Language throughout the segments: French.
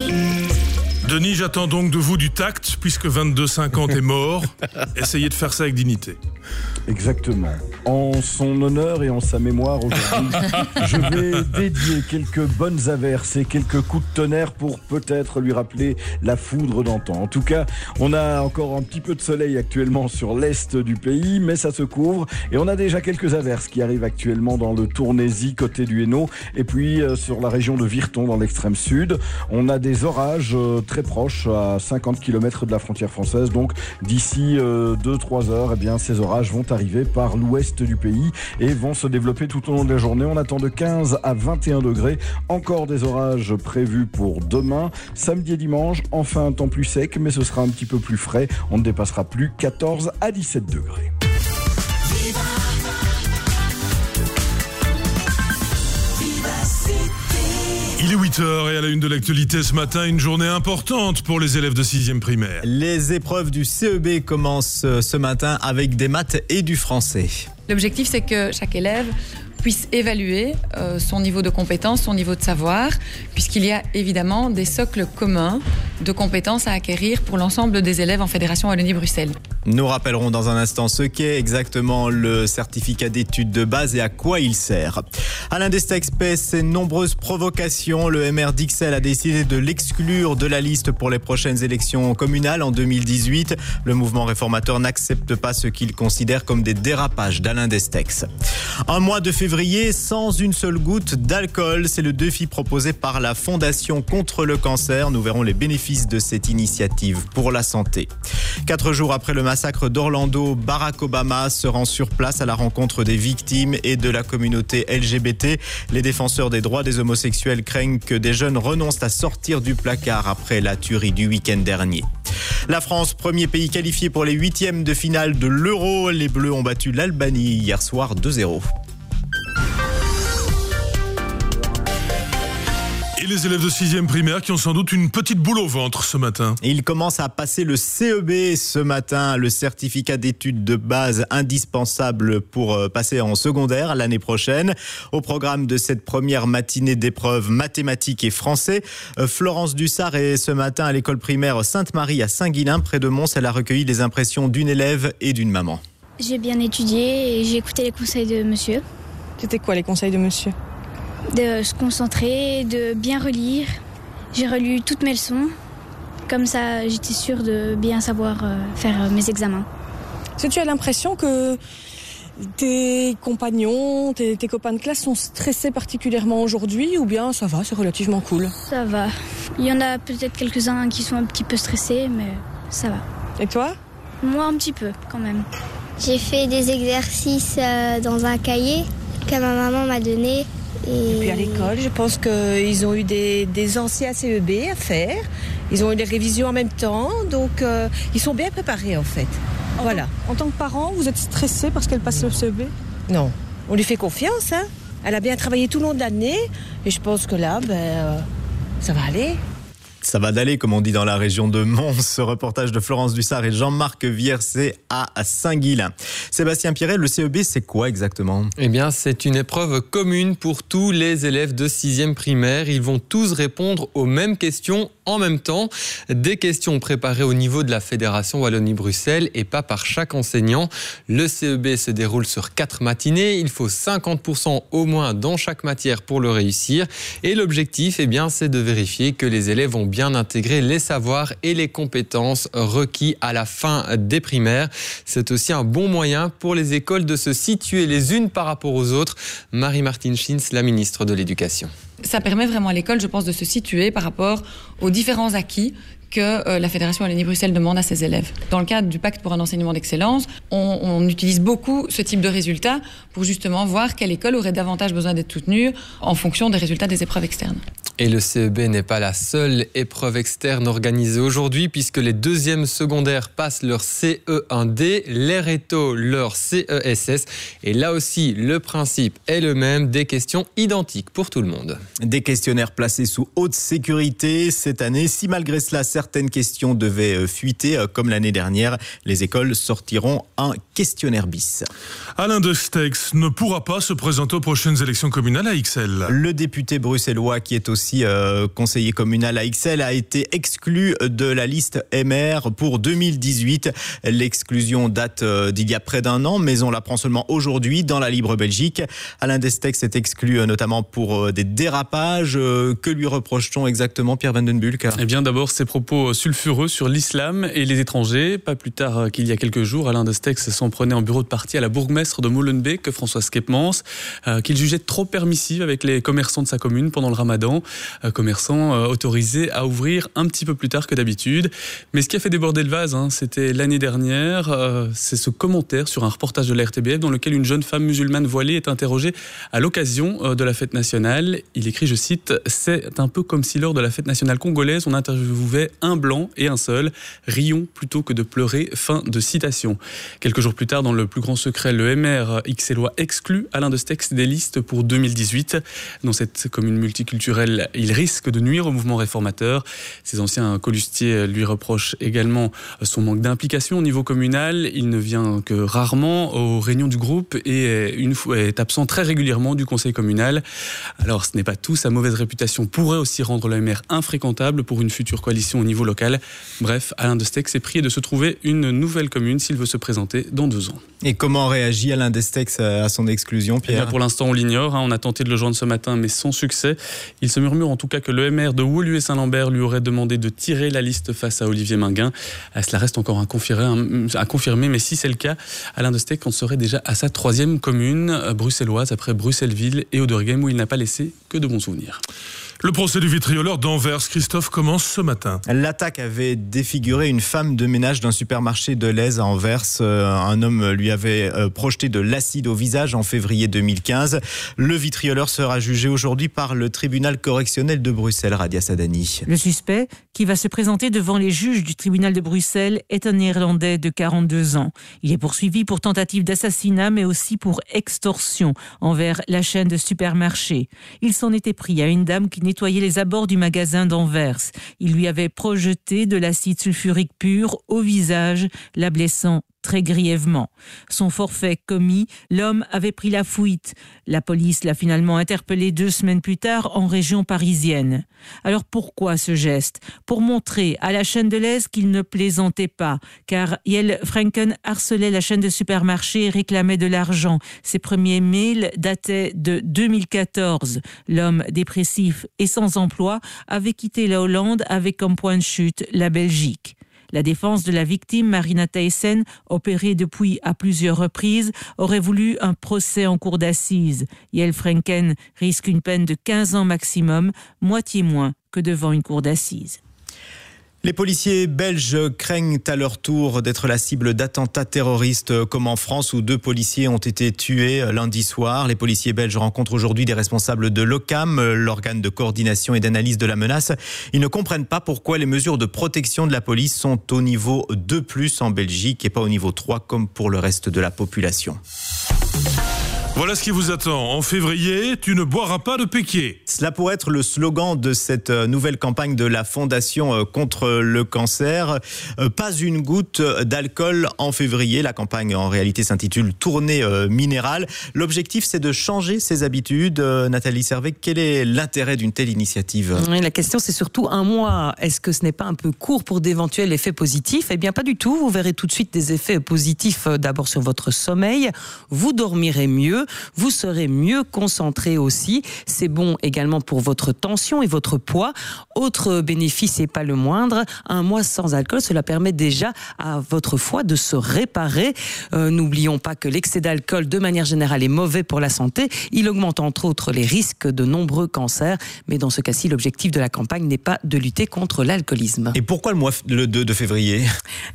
Thank. Denis, j'attends donc de vous du tact, puisque 22-50 est mort. Essayez de faire ça avec dignité. Exactement. En son honneur et en sa mémoire aujourd'hui, je vais dédier quelques bonnes averses et quelques coups de tonnerre pour peut-être lui rappeler la foudre d'antan. En tout cas, on a encore un petit peu de soleil actuellement sur l'est du pays, mais ça se couvre et on a déjà quelques averses qui arrivent actuellement dans le Tournaisis côté du Hainaut et puis euh, sur la région de Virton dans l'extrême sud. On a des orages euh, très proches à 50 km de la frontière française. Donc d'ici 2-3 euh, heures, eh bien, ces orages vont arriver par l'ouest du pays et vont se développer tout au long de la journée. On attend de 15 à 21 degrés. Encore des orages prévus pour demain, samedi et dimanche. Enfin un temps plus sec, mais ce sera un petit peu plus frais. On ne dépassera plus 14 à 17 degrés. Il est 8h et à la une de l'actualité ce matin, une journée importante pour les élèves de 6e primaire. Les épreuves du CEB commencent euh, ce matin avec des maths et du français. L'objectif, c'est que chaque élève puisse évaluer euh, son niveau de compétence, son niveau de savoir, puisqu'il y a évidemment des socles communs de compétences à acquérir pour l'ensemble des élèves en Fédération Wallonie-Bruxelles. Nous rappellerons dans un instant ce qu'est exactement le certificat d'études de base et à quoi il sert. Alain Destex pèse ses nombreuses provocations. Le MR d'Ixelles a décidé de l'exclure de la liste pour les prochaines élections communales en 2018. Le mouvement réformateur n'accepte pas ce qu'il considère comme des dérapages d'Alain Destex. Un mois de février sans une seule goutte d'alcool, c'est le défi proposé par la Fondation contre le cancer. Nous verrons les bénéfices de cette initiative pour la santé. Quatre jours après le massacre d'Orlando, Barack Obama se rend sur place à la rencontre des victimes et de la communauté LGBT. Les défenseurs des droits des homosexuels craignent que des jeunes renoncent à sortir du placard après la tuerie du week-end dernier. La France, premier pays qualifié pour les huitièmes de finale de l'Euro. Les Bleus ont battu l'Albanie hier soir 2-0. Les élèves de 6e primaire qui ont sans doute une petite boule au ventre ce matin. Ils commencent à passer le CEB ce matin, le certificat d'études de base indispensable pour euh, passer en secondaire l'année prochaine. Au programme de cette première matinée d'épreuves mathématiques et français, euh, Florence Dussard est ce matin à l'école primaire Sainte-Marie à Saint-Guilain, près de Mons. Elle a recueilli les impressions d'une élève et d'une maman. J'ai bien étudié et j'ai écouté les conseils de monsieur. C'était quoi les conseils de monsieur? De se concentrer, de bien relire. J'ai relu toutes mes leçons. Comme ça, j'étais sûre de bien savoir euh, faire euh, mes examens. Est-ce que tu as l'impression que tes compagnons, tes, copains de classe sont stressés particulièrement aujourd'hui ou bien ça va, c'est relativement cool? Ça va. Il y en a peut-être quelques-uns qui sont un petit peu stressés, mais ça va. Et toi? Moi, un petit peu quand même. J'ai fait des exercices euh, dans un cahier que ma maman m'a donné et, puis à l'école, je pense qu'ils ont eu des, anciens CEB à faire. Ils ont eu des révisions en même temps, donc euh, ils sont bien préparés en fait. voilà. en tant que parent, vous êtes stressé parce qu'elle passe le CEB Non, on lui fait confiance. Hein. Elle a bien travaillé tout le long de l'année et je pense que là, ben, euh, ça va aller. Ça va d'aller, comme on dit dans la région de Mons. Ce reportage de Florence Dussard et Jean-Marc Viercé à Saint-Guilain. Sébastien Pierret, le CEB, c'est quoi exactement? Eh bien, c'est une épreuve commune pour tous les élèves de 6e primaire. Ils vont tous répondre aux mêmes questions en même temps. Des questions préparées au niveau de la Fédération Wallonie-Bruxelles et pas par chaque enseignant. Le CEB se déroule sur quatre matinées. Il faut 50% au moins dans chaque matière pour le réussir. Et l'objectif, eh bien, c'est de vérifier que les élèves ont bien intégré les savoirs et les compétences requis à la fin des primaires. C'est aussi un bon moyen pour les écoles de se situer les unes par rapport aux autres. Marie-Martine Schins, la ministre de l'Éducation ça permet vraiment à l'école, je pense, de se situer par rapport aux différents acquis que euh, la Fédération Wallonie-Bruxelles demande à ses élèves. Dans le cadre du pacte pour un enseignement d'excellence, on, utilise beaucoup ce type de résultats pour justement voir quelle école aurait davantage besoin d'être soutenue en fonction des résultats des épreuves externes. Et le CEB n'est pas la seule épreuve externe organisée aujourd'hui puisque les deuxièmes secondaires passent leur CE1D, les rétos leur CESS. Et là aussi, le principe est le même, des questions identiques pour tout le monde. Des questionnaires placés sous haute sécurité cette année. Si malgré cela, certaines questions devaient euh, fuiter, euh, comme l'année dernière, les écoles sortiront un questionnaire bis. Alain de Stex ne pourra pas se présenter aux prochaines élections communales à XL. Le député bruxellois qui est aussi aussi conseiller communal à Ixelles, a été exclu de la liste MR pour 2018. L'exclusion date d'il y a près d'un an, mais on l'apprend seulement aujourd'hui dans la Libre Belgique. Alain Destex est exclu notamment pour des dérapages. Que lui reproche-t-on exactement, Pierre Vandenbulk Eh bien, d'abord, ses propos sulfureux sur l'islam et les étrangers. Pas plus tard qu'il y a quelques jours, Alain Destex s'en prenait en bureau de parti à la bourgmestre de Molenbeek, François Skepmans, euh, qu'il jugeait trop permissive avec les commerçants de sa commune pendant le ramadan. Euh, commerçants euh, autorisés à ouvrir un petit peu plus tard que d'habitude. Mais ce qui a fait déborder le vase, hein, c'était l'année dernière, c'est ce commentaire sur un reportage de la RTBF dans lequel une jeune femme musulmane voilée est interrogée à l'occasion de la fête nationale. Il écrit, je cite, C'est un peu comme si lors de la fête nationale congolaise, on interviewait un blanc et un seul. Rions plutôt que de pleurer. Fin de citation. Quelques jours plus tard, dans le plus grand secret, le MR XLOI exclut Alain de Stex des listes pour 2018. Dans cette commune multiculturelle, il risque de nuire au mouvement réformateur. Ses anciens colustiers lui reprochent également son manque d'implication au niveau communal. Il ne vient que rarement aux réunions du groupe et une fois, est absent très régulièrement du conseil communal. Alors ce n'est pas tout, sa mauvaise réputation pourrait aussi rendre le MR infréquentable pour une future coalition au niveau local. Bref, Alain de Stex est prié de se trouver une nouvelle commune s'il veut se présenter dans deux ans. Et comment réagit Alain Destex à son exclusion, Pierre? Pour l'instant, on l'ignore. Hein. On a tenté de le joindre ce matin, mais sans succès. Il se murmure en tout cas que le MR de Wolu et Saint-Lambert lui aurait demandé de tirer la liste face à Olivier Minguin. Euh, cela reste encore à confirmer, mais si c'est le cas, Alain Destex en serait déjà à sa troisième commune euh, bruxelloise après Bruxelles-Ville et Oderghem où il n'a pas laissé que de bons souvenirs. Le procès du vitrioleur d'Anvers, Christophe, commence ce matin. L'attaque avait défiguré une femme de ménage d'un supermarché de l'Aise à Anvers. Euh, un homme lui avait euh, projeté de l'acide au visage en février 2015. Le vitrioleur sera jugé aujourd'hui par le tribunal correctionnel de Bruxelles, Radia Sadani. Le suspect, qui va se présenter devant les juges du tribunal de Bruxelles, est un Néerlandais de 42 ans. Il est poursuivi pour tentative d'assassinat, mais aussi pour extorsion envers la chaîne de supermarchés. Il s'en était pris à une dame qui nettoyer les abords du magasin d'Anvers. Il lui avait projeté de l'acide sulfurique pur au visage, la blessant très grièvement. Son forfait commis, l'homme avait pris la fuite. La police l'a finalement interpellé deux semaines plus tard en région parisienne. Alors pourquoi ce geste? Pour montrer à la chaîne de l'Aise qu'il ne plaisantait pas, car Yel Franken harcelait la chaîne de supermarchés et réclamait de l'argent. Ses premiers mails dataient de 2014. L'homme dépressif et sans emploi avait quitté la Hollande avec comme point de chute la Belgique. La défense de la victime, Marina Thyssen, opérée depuis à plusieurs reprises, aurait voulu un procès en cour d'assises. Yel Franken risque une peine de 15 ans maximum, moitié moins que devant une cour d'assises. Les policiers belges craignent à leur tour d'être la cible d'attentats terroristes comme en France où deux policiers ont été tués lundi soir. Les policiers belges rencontrent aujourd'hui des responsables de l'OCAM, l'organe de coordination et d'analyse de la menace. Ils ne comprennent pas pourquoi les mesures de protection de la police sont au niveau 2+, en Belgique et pas au niveau 3 comme pour le reste de la population. Voilà ce qui vous attend. En février, tu ne boiras pas de péquier. Cela pourrait être le slogan de cette euh, nouvelle campagne de la Fondation euh, contre le cancer. Euh, pas une goutte d'alcool en février. La campagne en réalité s'intitule Tournée minérale. L'objectif, c'est de changer ses habitudes. Nathalie Servet, quel est l'intérêt d'une telle initiative? La question, c'est surtout un mois. Est-ce que ce n'est pas un peu court pour d'éventuels effets positifs? Eh bien, pas du tout. Vous verrez tout de suite des effets positifs d'abord sur votre sommeil. Vous dormirez mieux vous serez mieux concentré aussi. C'est bon également pour votre tension et votre poids. Autre bénéfice et pas le moindre, un mois sans alcool, cela permet déjà à votre foie de se réparer. Euh, n'oublions pas que l'excès d'alcool, de manière générale, est mauvais pour la santé. Il augmente entre autres les risques de nombreux cancers. Mais dans ce cas-ci, l'objectif de la campagne n'est pas de lutter contre l'alcoolisme. Et pourquoi le mois le 2 de février?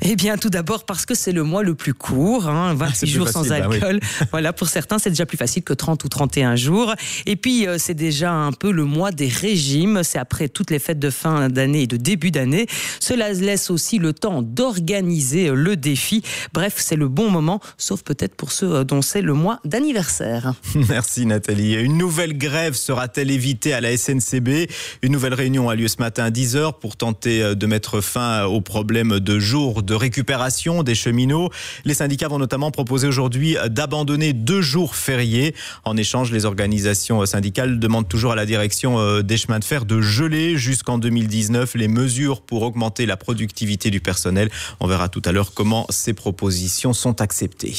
Eh bien, tout d'abord parce que c'est le mois le plus court, hein, 26 jours sans bah alcool. Voilà, pour certains, c'est déjà plus facile que 30 ou 31 jours. Et puis, euh, c'est déjà un peu le mois des régimes. C'est après toutes les fêtes de fin d'année et de début d'année. Cela laisse aussi le temps d'organiser le défi. Bref, c'est le bon moment, sauf peut-être pour ceux euh, dont c'est le mois d'anniversaire. Merci Nathalie. Une nouvelle grève sera-t-elle évitée à la SNCB Une nouvelle réunion a lieu ce matin à 10h pour tenter euh, de mettre fin au problème de jours de récupération des cheminots. Les syndicats vont notamment proposer aujourd'hui d'abandonner deux jours En échange, les organisations syndicales demandent toujours à la direction des chemins de fer de geler jusqu'en 2019 les mesures pour augmenter la productivité du personnel. On verra tout à l'heure comment ces propositions sont acceptées.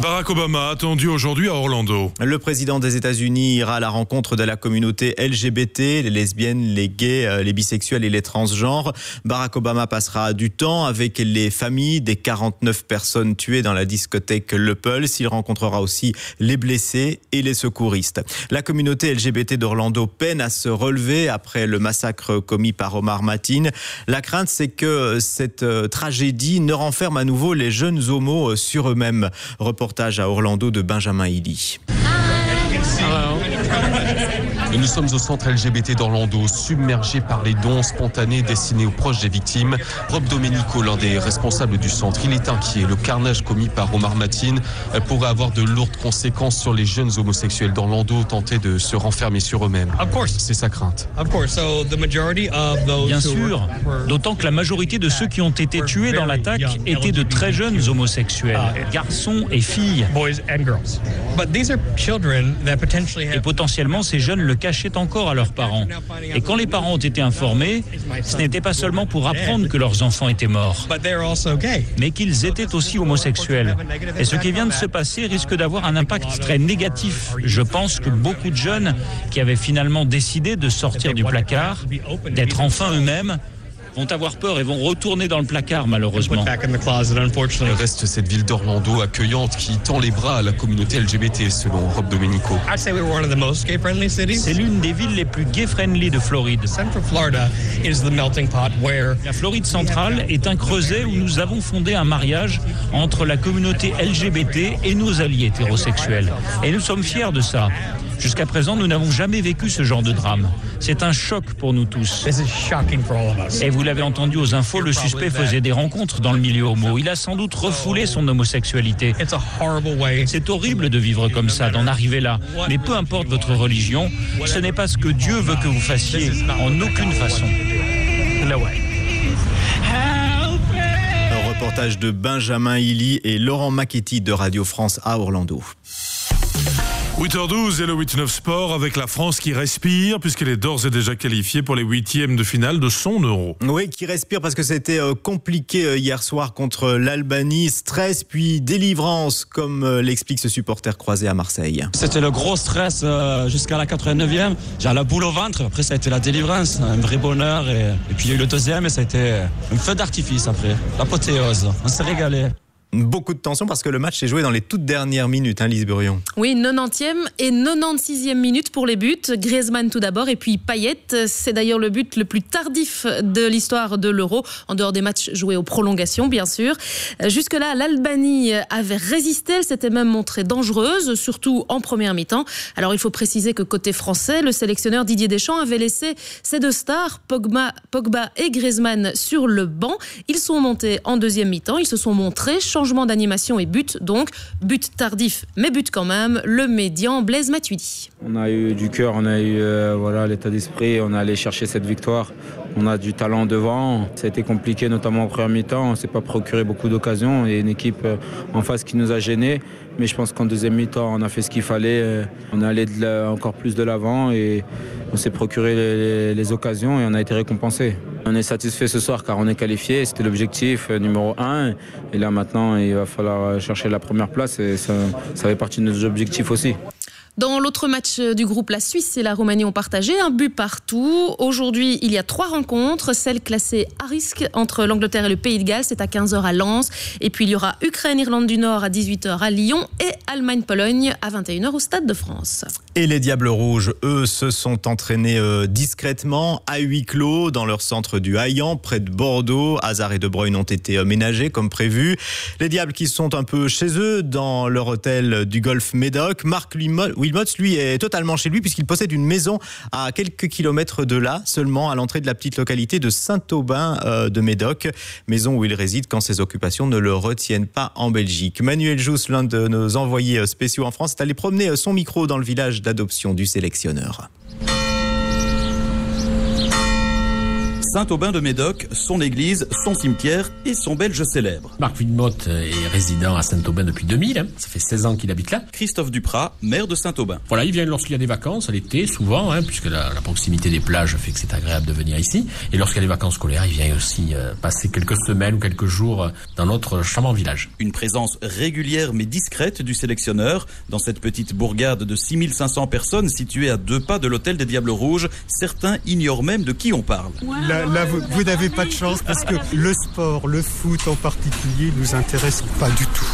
Barack Obama attendu aujourd'hui à Orlando. Le président des États-Unis ira à la rencontre de la communauté LGBT, les lesbiennes, les gays, euh, les bisexuels et les transgenres. Barack Obama passera du temps avec les familles des 49 personnes tuées dans la discothèque Le Pulse. Il rencontrera aussi les blessés et les secouristes. La communauté LGBT d'Orlando peine à se relever après le massacre commis par Omar Matin. La crainte, c'est que cette euh, tragédie ne renferme à nouveau les jeunes homos sur eux-mêmes reportage à Orlando de Benjamin Nous sommes au centre LGBT d'Orlando, submergé par les dons spontanés destinés aux proches des victimes. Rob Domenico, l'un des responsables du centre, il est inquiet. Le carnage commis par Omar Matin pourrait avoir de lourdes conséquences sur les jeunes homosexuels d'Orlando tentés de se renfermer sur eux-mêmes. C'est sa crainte. Bien sûr, d'autant que la majorité de ceux qui ont été tués dans l'attaque étaient de très jeunes homosexuels, garçons et filles. Et potentiellement, ces jeunes le cachaient encore à leurs parents. Et quand les parents ont été informés, ce n'était pas seulement pour apprendre que leurs enfants étaient morts, mais qu'ils étaient aussi homosexuels. Et ce qui vient de se passer risque d'avoir un impact très négatif. Je pense que beaucoup de jeunes qui avaient finalement décidé de sortir du placard, d'être enfin eux-mêmes, vont avoir peur et vont retourner dans le placard malheureusement. Il reste cette ville d'Orlando accueillante qui tend les bras à la communauté LGBT selon Rob Domenico. C'est l'une des villes les plus gay-friendly de Floride. La Floride centrale est un creuset où nous avons fondé un mariage entre la communauté LGBT et nos alliés hétérosexuels. Et nous sommes fiers de ça. Jusqu'à présent, nous n'avons jamais vécu ce genre de drame. C'est un choc pour nous tous. Et vous l'avez entendu aux infos, le suspect faisait des rencontres dans le milieu homo. Il a sans doute refoulé son homosexualité. C'est horrible de vivre comme ça, d'en arriver là. Mais peu importe votre religion, ce n'est pas ce que Dieu veut que vous fassiez, en aucune façon. Un reportage de Benjamin Illy et Laurent Macchetti de Radio France à Orlando. 8h12 et le 8-9 Sport avec la France qui respire puisqu'elle est d'ores et déjà qualifiée pour les huitièmes de finale de son euro. Oui, qui respire parce que c'était euh, compliqué euh, hier soir contre l'Albanie. Stress puis délivrance comme euh, l'explique ce supporter croisé à Marseille. C'était le gros stress jusqu'à la 89e. J'ai la boule au ventre. Après, ça a été la délivrance, un vrai bonheur. Et, et puis il y a eu le deuxième et ça a été un feu d'artifice après. L'apothéose. On s'est régalé. Beaucoup de tension parce que le match s'est joué dans les toutes dernières minutes, hein, Lise Burion. Oui, 90e et 96e minute pour les buts. Griezmann tout d'abord et puis Payet. C'est d'ailleurs le but le plus tardif de l'histoire de l'Euro, en dehors des matchs joués aux prolongations, bien sûr. Jusque-là, l'Albanie avait résisté, elle s'était même montrée dangereuse, surtout en première mi-temps. Alors il faut préciser que côté français, le sélectionneur Didier Deschamps avait laissé ses deux stars, Pogba, Pogba et Griezmann, sur le banc. Ils sont montés en deuxième mi-temps, ils se sont montrés changement d'animation et but donc. But tardif, mais but quand même. Le médian Blaise Matuidi. On a eu du cœur, on a eu euh, voilà l'état d'esprit, on a allé chercher cette victoire. On a du talent devant. Ça a été compliqué, notamment en première mi-temps. On s'est pas procuré beaucoup d'occasions. Il y a une équipe euh, en face qui nous a gênés. Mais je pense qu'en deuxième mi-temps, on a fait ce qu'il fallait. Euh, on est allé encore plus de l'avant et on s'est procuré les, occasions et on a été récompensé. On est satisfait ce soir car on est qualifié. C'était l'objectif euh, numéro un. Et là maintenant, il va falloir chercher la première place et ça, ça fait partie de nos objectifs aussi. Dans l'autre match du groupe, la Suisse et la Roumanie ont partagé un but partout. Aujourd'hui, il y a trois rencontres. Celle classée à risque entre l'Angleterre et le Pays de Galles, c'est à 15h à Lens. Et puis il y aura Ukraine-Irlande du Nord à 18h à Lyon et Allemagne-Pologne à 21h au Stade de France. Et les Diables Rouges, eux, se sont entraînés euh, discrètement à huis clos dans leur centre du Hayan, près de Bordeaux. Hazard et De Bruyne ont été euh, ménagés comme prévu. Les Diables qui sont un peu chez eux dans leur hôtel du Golfe Médoc. Marc Wilmots, lui, est totalement chez lui puisqu'il possède une maison à quelques kilomètres de là, seulement à l'entrée de la petite localité de Saint-Aubin euh, de Médoc, maison où il réside quand ses occupations ne le retiennent pas en Belgique. Manuel Jousse, l'un de nos envoyés spéciaux en France, est allé promener son micro dans le village d'adoption du sélectionneur. Saint-Aubin-de-Médoc, son église, son cimetière et son belge célèbre. Marc Villemotte est résident à Saint-Aubin depuis 2000. hein. Ça fait 16 ans qu'il habite là. Christophe Duprat, maire de Saint-Aubin. Voilà, il vient lorsqu'il y a des vacances, à l'été, souvent, hein, puisque la, la proximité des plages fait que c'est agréable de venir ici. Et lorsqu'il y a des vacances scolaires, il vient aussi euh, passer quelques semaines ou quelques jours euh, dans notre charmant village. Une présence régulière mais discrète du sélectionneur dans cette petite bourgade de 6500 personnes située à deux pas de l'hôtel des Diables Rouges. Certains ignorent même de qui on parle. Là, vous, n'avez pas de chance parce que le sport, le foot en particulier, nous intéresse pas du tout.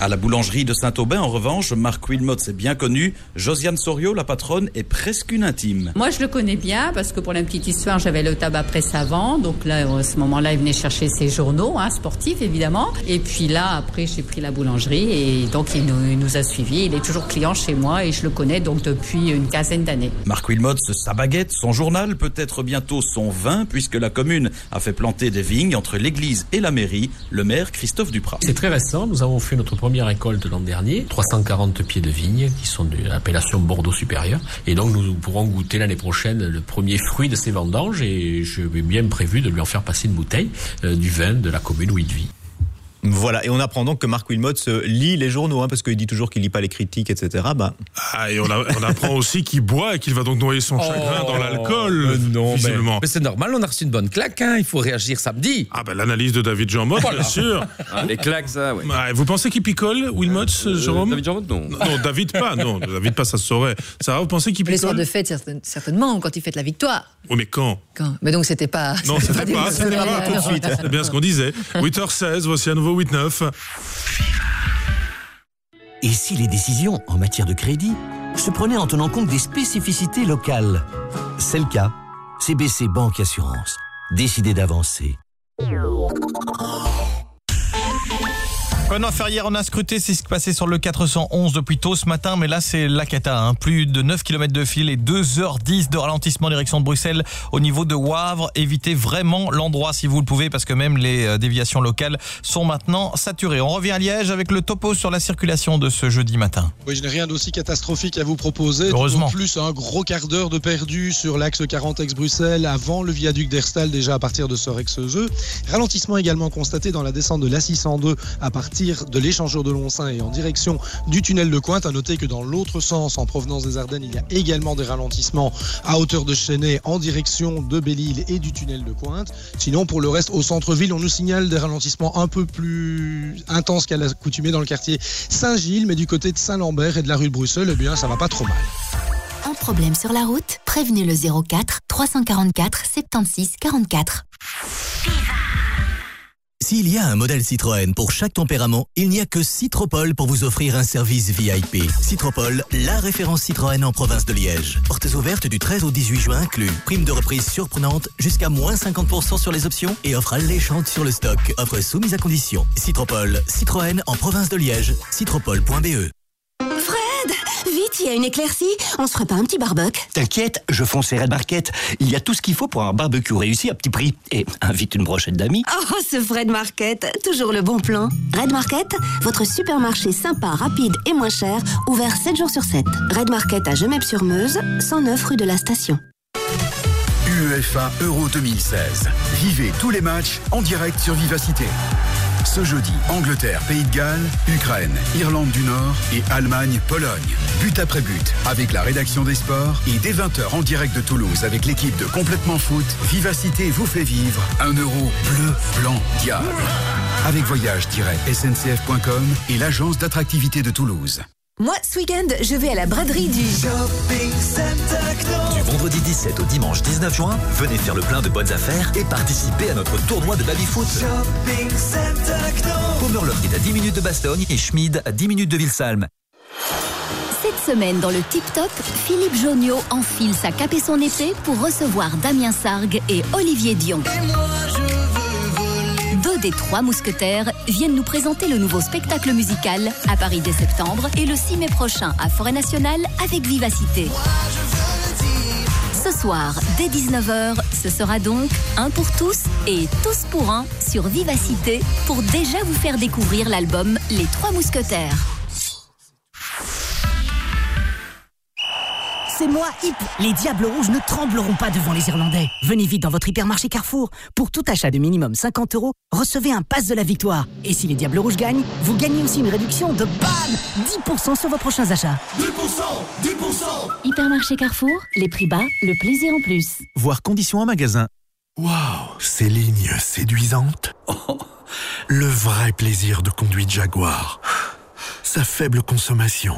À la boulangerie de Saint-Aubin, en revanche, Marc Wilmot c'est bien connu. Josiane Sorio, la patronne, est presque une intime. Moi, je le connais bien parce que pour la petite histoire, j'avais le tabac presse avant. Donc là, à ce moment-là, il venait chercher ses journaux, hein, sportifs évidemment. Et puis là, après, j'ai pris la boulangerie et donc il nous, il nous a suivis. Il est toujours client chez moi et je le connais donc depuis une quinzaine d'années. Marc Wilmot, sa baguette, son journal, peut-être bientôt son vin, puisque la commune a fait planter des vignes entre l'église et la mairie. Le maire, Christophe Duprat. C'est très récent. Nous avons fait notre première récolte l'an dernier. 340 pieds de vigne qui sont de l'appellation Bordeaux supérieur. Et donc, nous pourrons goûter l'année prochaine le premier fruit de ces vendanges et je vais bien prévu de lui en faire passer une bouteille euh, du vin de la commune où il vit. Voilà, et on apprend donc que Marc Wilmot se lit les journaux, hein, parce qu'il dit toujours qu'il lit pas les critiques, etc. Bah, Ah, et on, a- on apprend aussi qu'il boit et qu'il va donc noyer son chagrin dans l'alcool. non, mais, visiblement. mais c'est normal, on a reçu une bonne claque, hein, il faut réagir samedi. Ah ben l'analyse de David Jean Voilà. bien sûr. Ah, les claques, ça, ouais. Ah, vous pensez qu'il picole, Wilmot, Jérôme? David Jean non. Non, David pas, non, David pas, ça se saurait. Ça va, vous pensez qu'il Les soirs picole de fête, certain- certainement, quand il fête la victoire. Oui, mais quand? Quand? Mais donc, c'était pas. Non, c'était pas, c'était pas tout de suite. C'est bien ce qu'on disait. 8h16, voici un nouveau 8-9. Et si les décisions en matière de crédit se prenaient en tenant compte des spécificités locales? C'est le cas. CBC Banque Assurance. Décidez d'avancer. Fait hier, on a scruté ce qui se passait sur le 411 depuis tôt ce matin, mais là c'est la cata. hein. Plus de 9 km de fil et 2h10 de ralentissement en direction de Bruxelles au niveau de Wavre. Évitez vraiment l'endroit si vous le pouvez parce que même les euh, déviations locales sont maintenant saturées. On revient à Liège avec le topo sur la circulation de ce jeudi matin. Oui, je n'ai rien d'aussi catastrophique à vous proposer. Heureusement. En plus, un gros quart d'heure de perdu sur l'axe 40 ex-Bruxelles avant le viaduc d'Erstal, déjà à partir de Sorexezeux. Ralentissement également constaté dans la descente de l'A602 à partir de l'échangeur de Loncin et en direction du tunnel de Cointe. À noter que dans l'autre sens, en provenance des Ardennes, il y a également des ralentissements à hauteur de Chênay en direction de Belle-Île et du tunnel de Cointe. Sinon, pour le reste, au centre-ville, on nous signale des ralentissements un peu plus intenses qu'à l'accoutumée dans le quartier Saint-Gilles, mais du côté de Saint-Lambert et de la rue de Bruxelles, eh bien, ça va pas trop mal. Un problème sur la route? Prévenez le 04 344 76 44. S'il y a un modèle Citroën pour chaque tempérament, il n'y a que Citropol pour vous offrir un service VIP. Citropol, la référence Citroën en province de Liège. Portes ouvertes du 13 au 18 juin inclus. Prime de reprise surprenante jusqu'à moins 50% sur les options et offre alléchante sur le stock. Offre soumise à condition. Citropol, Citroën en province de Liège. Citropol.be Fred Vite, il y a une éclaircie. On se ferait pas un petit barbecue T'inquiète, je foncerai Red Market. Il y a tout ce qu'il faut pour un barbecue réussi à petit prix. Et invite une brochette d'amis. Oh, ce Fred Market, toujours le bon plan. Red Market, votre supermarché sympa, rapide et moins cher, ouvert 7 jours sur 7. Red Market à Gemep-sur-Meuse, 109 rue de la Station. UEFA Euro 2016. Vivez tous les matchs en direct sur Vivacité. Ce jeudi, Angleterre, Pays de Galles, Ukraine, Irlande du Nord et Allemagne, Pologne. But après but, avec la rédaction des sports et dès 20h en direct de Toulouse avec l'équipe de Complètement Foot, Vivacité vous fait vivre un euro bleu, blanc, diable. Avec voyage-sncf.com et l'agence d'attractivité de Toulouse. Moi, ce week-end, je vais à la braderie du Shopping Du vendredi 17 au dimanche 19 juin, venez faire le plein de bonnes affaires et participer à notre tournoi de baby-foot. Pomerloch est à 10 minutes de Bastogne et Schmid à 10 minutes de Vilsalm. Cette semaine, dans le Tip Top, Philippe Jonio enfile sa cape et son épée pour recevoir Damien Sargue et Olivier Dion. Deux des trois mousquetaires viennent nous présenter le nouveau spectacle musical à Paris dès septembre et le 6 mai prochain à Forêt Nationale avec Vivacité. Ce soir, dès 19h, ce sera donc un pour tous et tous pour un sur Vivacité pour déjà vous faire découvrir l'album Les Trois Mousquetaires. C'est moi, Hip. Les Diables Rouges ne trembleront pas devant les Irlandais. Venez vite dans votre hypermarché Carrefour. Pour tout achat de minimum 50 euros, recevez un pass de la victoire. Et si les Diables Rouges gagnent, vous gagnez aussi une réduction de BAM 10% sur vos prochains achats. 10% 10% Hypermarché Carrefour, les prix bas, le plaisir en plus. Voir conditions en magasin. Waouh, ces lignes séduisantes. Oh, le vrai plaisir de conduite Jaguar. Sa faible consommation.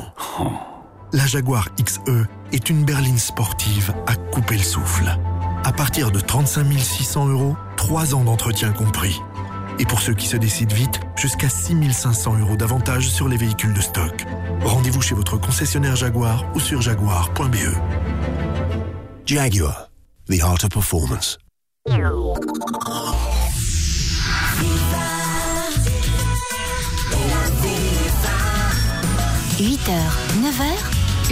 La Jaguar XE est une berline sportive à couper le souffle. À partir de 35 600 euros, 3 ans d'entretien compris. Et pour ceux qui se décident vite, jusqu'à 6 500 euros d'avantages sur les véhicules de stock. Rendez-vous chez votre concessionnaire Jaguar ou sur jaguar.be. Jaguar, the art of performance. 8h, 9h,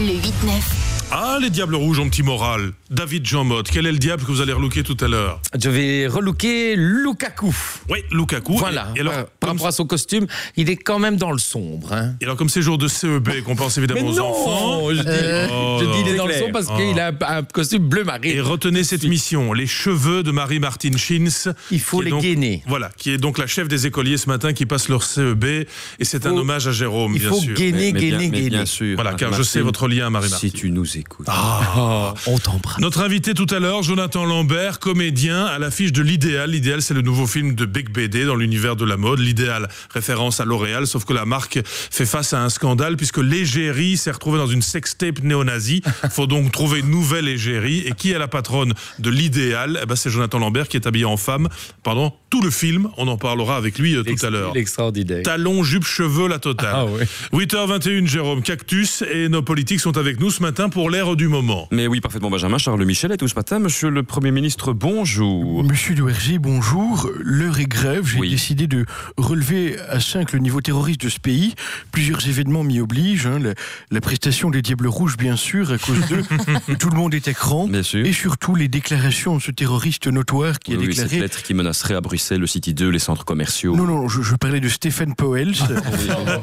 le 8-9. Ah, les Diables Rouges ont petit moral. David Jean Mott, quel est le diable que vous allez relooker tout à l'heure? Je vais relooker Lukaku. Oui, Lukaku. Voilà. Et, et alors, euh, par rapport à son costume, il est quand même dans le sombre. Hein. Et alors, comme c'est jour de CEB, qu'on pense évidemment Mais aux non, enfants. Je dis, Oh, je dis il est dans le sombre parce Oh. qu'il a un, un costume bleu marine. Et retenez cette mission, les cheveux de Marie-Martine Schins. Il faut les donc- gainer. Voilà, qui est donc la chef des écoliers ce matin qui passe leur CEB. Et c'est un hommage à Jérôme, il bien faut sûr. gainer, Mais bien- gainer, mais gainer. bien sûr. Voilà, car je sais votre lien, Marie-Martine. Si tu nous écoutes. Ah, on t'embrasse. Notre invité tout à l'heure, Jonathan Lambert, comédien, à l'affiche de L'Idéal. L'Idéal, c'est le nouveau film de Big BD dans l'univers de la mode. L'Idéal, référence à L'Oréal, sauf que la marque fait face à un scandale puisque l'égérie s'est retrouvée dans une sextape néo-nazie. Faut donc trouver une nouvelle égérie. Et qui est la patronne de L'Idéal? Eh ben, C'est Jonathan Lambert qui est habillé en femme pendant tout le film. On en parlera avec lui euh, tout à l'heure. Extraordinaire. Talons, jupe, cheveux, la totale. Ah ouais. 8h21, Jérôme Cactus et nos politiques sont avec nous ce matin pour l'ère du moment. Mais oui, parfaitement, Benjamin. Charles Michel est où ce matin Monsieur le Premier ministre, bonjour. Monsieur Duverger, bonjour. L'heure est grève. J'ai Oui. décidé de relever à 5 le niveau terroriste de ce pays. Plusieurs événements m'y obligent. hein. La, la prestation des Diables Rouges, bien sûr, à cause d'eux. Tout le monde est à cran. Bien sûr. Et surtout les déclarations de ce terroriste notoire qui Oui, a oui, cette déclaré... lettre qui menacerait à Bruxelles le City 2, les centres commerciaux. Non, non, je, je parlais de Stephen Powell.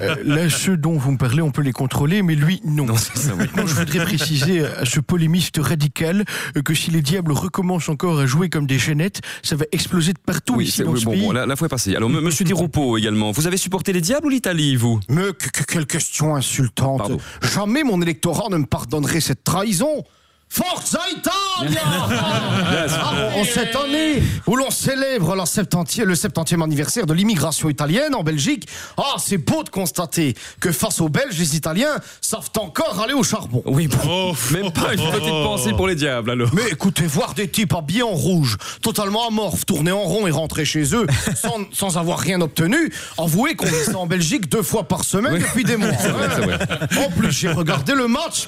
Euh, là, ceux dont vous me parlez, on peut les contrôler, mais lui, non. Non, c'est ça, oui. Non, je voudrais préciser à ce polémiste radical que si les diables recommencent encore à jouer comme des génettes, ça va exploser de partout Oui, ici c'est dans oui, ce bon, pays. bon, la, la fois est passée. Alors, m- Monsieur Di Rupo également, vous avez supporté les diables ou l'Italie, vous? Mais que- que- quelle question insultante. Pardon. Jamais mon électorat ne me pardonnerait cette trahison. Forza Italia Ah, En cette année où l'on célèbre la 70 le 70e anniversaire de l'immigration italienne en Belgique, ah, c'est beau de constater que face aux Belges, les Italiens savent encore aller au charbon. Oui, bon, Oh, même pas une petite pensée pour les diables, alors. Mais écoutez, voir des types habillés en rouge, totalement amorphes, tourner en rond et rentrer chez eux sans, sans avoir rien obtenu, avouez qu'on est en Belgique deux fois par semaine depuis des mois. vrai. En plus, j'ai regardé le match.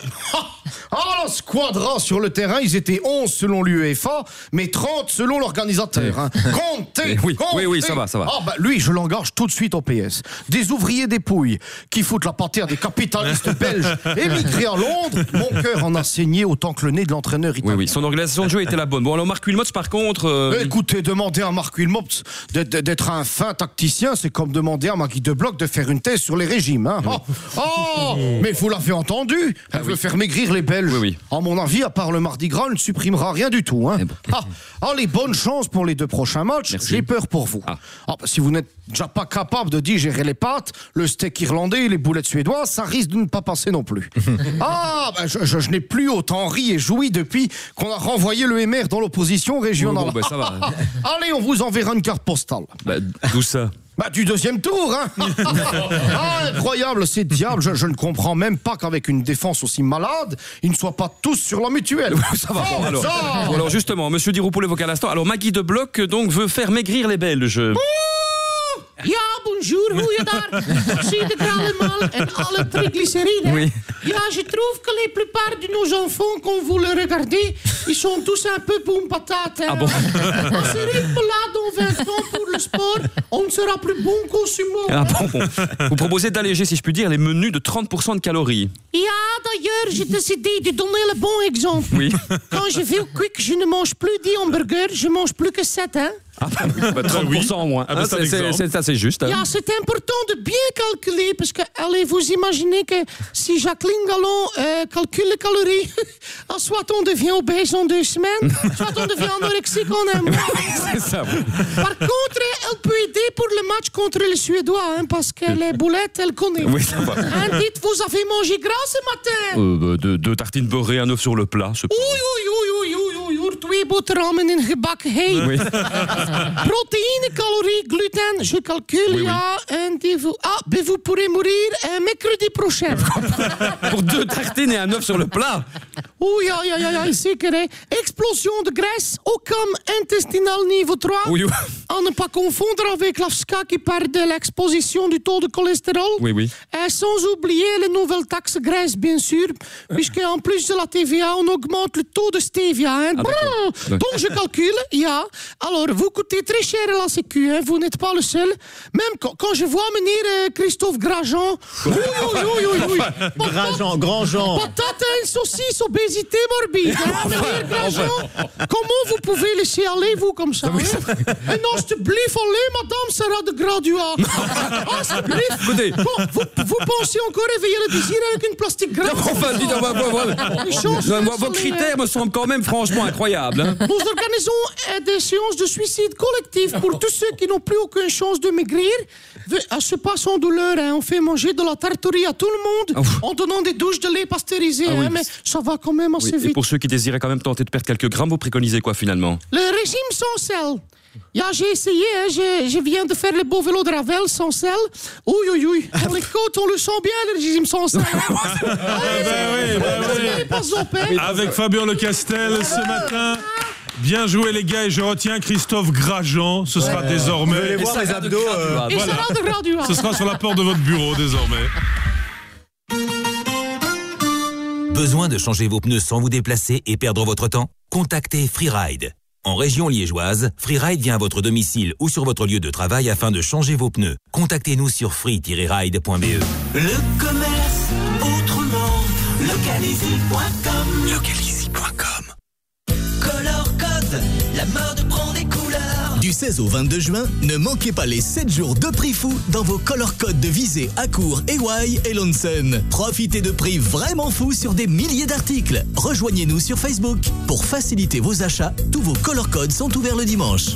Ah, la squadra sur le terrain, ils étaient 11 selon l'UEFA, mais 30 selon l'organisateur. Hein. Comptez, Oui, comptez. oui, oui, ça va, ça va. Ah, bah lui, je l'engage tout de suite au PS. Des ouvriers dépouilles qui foutent la patère des capitalistes belges émigrés à Londres. Mon cœur en a saigné autant que le nez de l'entraîneur Oui, italien. oui, son organisation de jeu était la bonne. Bon, alors Marc Wilmots, par contre. euh, Écoutez, demander à Marc Wilmots d'être- un fin tacticien, c'est comme demander à Maggie de Bloch de faire une thèse sur les régimes. Hein. Oh, oh, mais vous l'avez entendu Elle veut faire maigrir les Belges. Ah Oui, oui. À mon avis, à part le Mardi Gras, ne supprimera rien du tout. Hein. Eh. Ah, allez, bonne chance pour les deux prochains matchs. J'ai peur pour vous. Ah. Ah, bah, si vous n'êtes déjà pas capable de digérer les pâtes, le steak irlandais et les boulettes suédoises, ça risque de ne pas passer non plus. ah, bah, je, je- je n'ai plus autant ri et joui depuis qu'on a renvoyé le MR dans l'opposition régionale. Bon, bon, bah, ça va. Allez, on vous enverra une carte postale. bah, D'où ça? Bah, du deuxième tour, hein ah, Incroyable, ces diables, je, je ne comprends même pas qu'avec une défense aussi malade, ils ne soient pas tous sur la mutuelle. Ça va, Oh, alors, alors justement, Monsieur Di Rupo l'évoquait à l'instant. Alors Maggie de Bloch, donc, veut faire maigrir les Belges. Ja, bonjour, goeiedag. Zie de allemaal en alle triglycérines. Oui. Ja, je trouve que la plupart de nos enfants, quand vous les regardez, ils sont tous un peu boum patate. hein. Ah bon On se rythme là dans 20 ans pour le sport, on ne sera plus bon sumo. Ah bon, bon. Vous proposez d'alléger, si je puis dire, les menus de 30% de calories. Ja, d'ailleurs, j'ai décidé de donner le bon exemple. Oui. Quand je vais au quick, je ne mange plus 10 hamburgers, je mange plus que 7, hein. Ah bah, bah, 30% en moins. Ah bah, Hein, c'est assez juste. hein. Ja, c'est important de bien calculer parce que, allez, vous imaginez que si Jacqueline Gallon euh, calcule les calories, alors soit on devient obèse en deux semaines, soit on devient anorexique en un mois. C'est ça. oui. Par contre, elle peut aider pour le match contre les Suédois, hein, parce que les boulettes, elle connaît. Oui, ça va. Hein, dites, vous avez mangé gras ce matin? Euh, bah, deux, deux tartines beurrées, un œuf sur le plat. oei, oei, oei, oei, oei, twee boterhammen in gebakken heen. Oui. Protéines, calories, gluten, je calcule, ja. En vous... Ah, ben vous pourrez mourir euh, mercredi prochain. Pour deux tartines et un œuf sur le plat. Oei, ja, ja, ja, ja, zeker. Hè. Explosion de graisse, OCAM intestinal niveau 3. Oui, oui. À ne pas confondre avec l'AFSCA qui parle de l'exposition du taux de cholestérol. Oui, oui. Et sans oublier les nouvelles taxes graisse, bien sûr, puisque en plus de la TVA, on augmente le taux de stevia. Hein. Ah, Brrr. Donc je calcule, ja. Alors, vous coûtez très cher la Sécu, hein. vous n'êtes pas le seul. Même quand, quand je vois meneer euh, Christophe Grandjean, oui, oui, oui, oui, oui. Grandjean, Grandjean. Patate et saucisse, obésité morbide. Hein, meneer comment vous pouvez laisser aller, vous, comme ça hein? En alsjeblieft, alleen, madame Sarah de Gradua. Alsjeblieft. Écoutez. Bon, vous, vous pensez encore éveiller le désir avec une plastique grasse? Enfin, moi, sont vos critères me semblent quand même franchement incroyables. Hein. Nous organisons des séances de suicide collectif pour tous ceux qui n'ont plus aucune chance de maigrir. Ve- ah, Se passe en douleur, hein. on fait manger de la tartarie à tout le monde en donnant des douches de lait pasteurisé. Ah oui. hein, mais ça va quand même assez Oui, et vite. pour ceux qui désiraient quand même tenter de perdre quelques grammes, vous préconisez quoi finalement? Le régime sans sel. Ja, j'ai essayé, hein, je, je viens de faire le beau vélo de Ravel sans sel. Oui, oui, oui. Pour les côtes, on le sent bien, le régime sans sel. Allez, pas op, hein. Avec Fabien Le Castel ce matin. Bien joué les gars et je retiens Christophe Grandjean. Ce sera Vous désormais. voir les abdos euh, Et Voilà. Ce sera sur la porte de votre bureau désormais. Besoin de changer vos pneus sans vous déplacer et perdre votre temps? Contactez Freeride. En région liégeoise, Freeride vient à votre domicile ou sur votre lieu de travail afin de changer vos pneus. Contactez-nous sur free-ride.be. Le commerce autrement. Localizy.com. Color Code. La mode prend des couleurs. Du 16 au 22 juin, ne manquez pas les 7 jours de prix fou dans vos color codes de visée Accour, EY et Lonson. Profitez de prix vraiment fous sur des milliers d'articles. Rejoignez-nous sur Facebook. Pour faciliter vos achats, tous vos color codes sont ouverts le dimanche.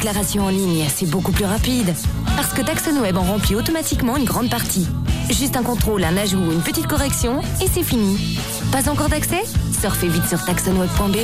Déclaration en ligne, c'est beaucoup plus rapide. Parce que TaxonWeb en remplit automatiquement une grande partie. Juste un contrôle, un ajout ou une petite correction, et c'est fini. Pas encore d'accès? Surfez vite sur taxonweb.be.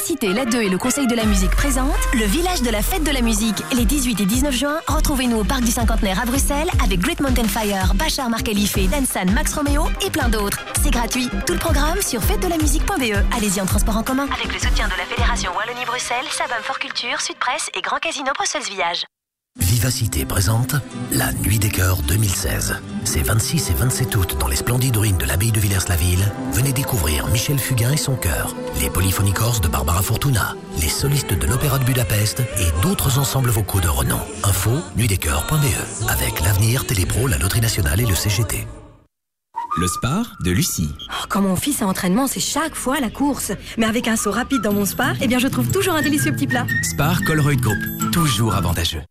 Vivacité, la 2 et le Conseil de la musique présentent le village de la fête de la musique. Les 18 et 19 juin, retrouvez-nous au Parc du Cinquantenaire à Bruxelles avec Great Mountain Fire, Bachar Markelifé, Dansan, Max Romeo et plein d'autres. C'est gratuit. Tout le programme sur fête-de-la-musique.be. Allez-y en transport en commun. Avec le soutien de la Fédération Wallonie-Bruxelles, Sabam for Culture, Sud Presse et Grand Casino Bruxelles Village. Vivacité présente la Nuit des Cœurs 2016. Ces 26 et 27 août, dans les splendides ruines de l'abbaye de Villers-la-Ville, venez découvrir Michel Fugain et son chœur, les polyphonies corses de Barbara Fortuna, les solistes de l'Opéra de Budapest et d'autres ensembles vocaux de renom. Info nuitdescoeurs.be avec l'avenir, Télépro, la Loterie Nationale et le CGT. Le Spar de Lucie. Quand mon fils en entraînement, c'est chaque fois la course. Mais avec un saut rapide dans mon spar, eh bien je trouve toujours un délicieux petit plat. Spar Colruyt Group. Toujours avantageux.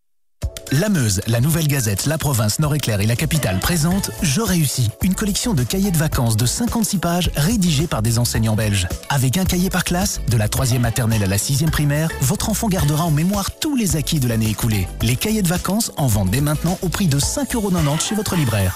La Meuse, la Nouvelle Gazette, la province Nord-Éclair et la capitale présentent Je réussis, une collection de cahiers de vacances de 56 pages rédigés par des enseignants belges. Avec un cahier par classe, de la 3e maternelle à la 6e primaire, votre enfant gardera en mémoire tous les acquis de l'année écoulée. Les cahiers de vacances en vendent dès maintenant au prix de 5,90€ chez votre libraire.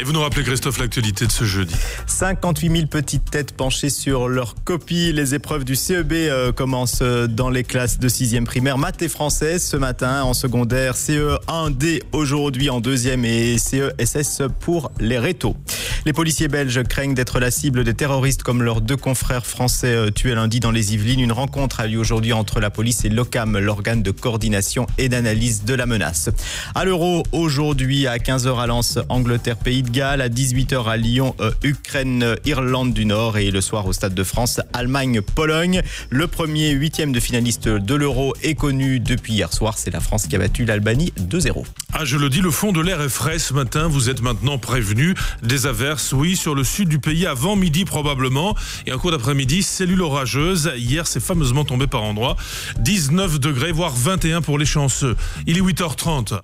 Et vous nous rappelez, Christophe, l'actualité de ce jeudi 58 000 petites têtes penchées sur leur copie. Les épreuves du CEB euh, commencent euh, dans les classes de 6e primaire, maths et française ce matin. En secondaire, CE 1D aujourd'hui en deuxième et CE SS pour les rétos. Les policiers belges craignent d'être la cible des terroristes comme leurs deux confrères français euh, tués lundi dans les Yvelines. Une rencontre a lieu aujourd'hui entre la police et l'OCAM, l'organe de coordination et d'analyse de la menace. À l'euro, aujourd'hui à 15h à Lens, Angleterre, Pays de Galles, à 18h à Lyon, euh, Ukraine, Irlande du Nord et le soir au Stade de France, Allemagne, Pologne. Le premier huitième de finaliste de l'euro est connu depuis hier soir. C'est la France qui a battu l'Albanie 2-0. Ah, je le dis, le fond de l'air est frais ce matin. Vous êtes maintenant prévenus des averses, oui, sur le sud du pays avant midi probablement. Et en cours d'après-midi, cellule orageuse. Hier, c'est fameusement tombé par endroits. 19 degrés, voire 21 pour les chanceux. Il est 8h30.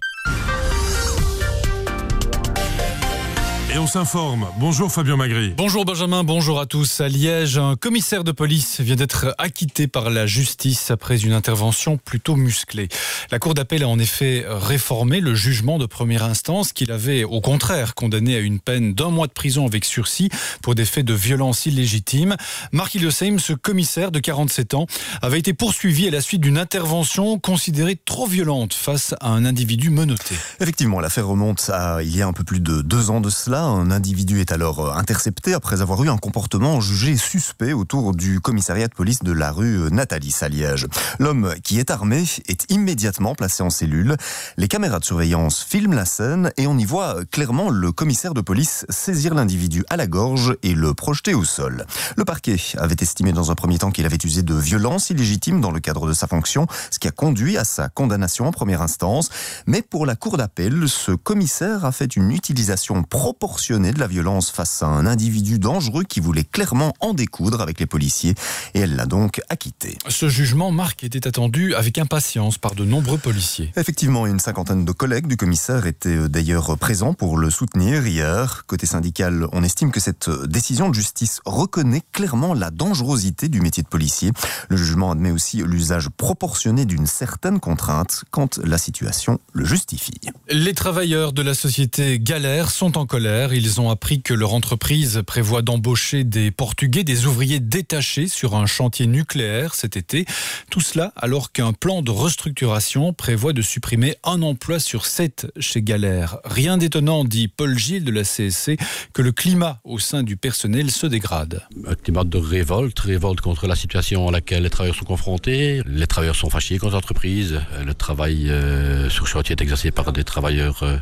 Et on s'informe. Bonjour Fabien Magri. Bonjour Benjamin, bonjour à tous. À Liège, un commissaire de police vient d'être acquitté par la justice après une intervention plutôt musclée. La Cour d'appel a en effet réformé le jugement de première instance qu'il avait au contraire condamné à une peine d'un mois de prison avec sursis pour des faits de violence illégitime. Marc Ilesheim, ce commissaire de 47 ans, avait été poursuivi à la suite d'une intervention considérée trop violente face à un individu menotté. Effectivement, l'affaire remonte à il y a un peu plus de deux ans de cela. Un individu est alors euh, intercepté après avoir eu un comportement jugé suspect autour du commissariat de police de la rue Nathalie à Liège. L'homme qui est armé est immédiatement placé en cellule. Les caméras de surveillance filment la scène et on y voit clairement le commissaire de police saisir l'individu à la gorge et le projeter au sol. Le parquet avait estimé dans un premier temps qu'il avait usé de violence illégitime dans le cadre de sa fonction, ce qui a conduit à sa condamnation en première instance. Mais pour la cour d'appel, ce commissaire a fait une utilisation proportionnelle de la violence face à un individu dangereux qui voulait clairement en découdre avec les policiers et elle l'a donc acquitté. Ce jugement, Marc, était attendu avec impatience par de nombreux policiers. Effectivement, une cinquantaine de collègues du commissaire étaient euh, d'ailleurs présents pour le soutenir hier. Côté syndical, on estime que cette décision de justice reconnaît clairement la dangerosité du métier de policier. Le jugement admet aussi l'usage proportionné d'une certaine contrainte quand la situation le justifie. Les travailleurs de la société Galère sont en colère ils ont appris que leur entreprise prévoit d'embaucher des Portugais, des ouvriers détachés sur un chantier nucléaire cet été. Tout cela alors qu'un plan de restructuration prévoit de supprimer un emploi sur sept chez Galère. Rien d'étonnant, dit Paul Gilles de la CSC, que le climat au sein du personnel se dégrade. Un climat de révolte, révolte contre la situation à laquelle les travailleurs sont confrontés. Les travailleurs sont fâchés contre l'entreprise. Le travail euh, sur chantier est exercé par des travailleurs euh,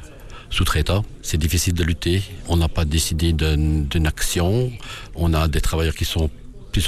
sous-traitants. C'est difficile de lutter. On n'a pas décidé d'une action. On a des travailleurs qui sont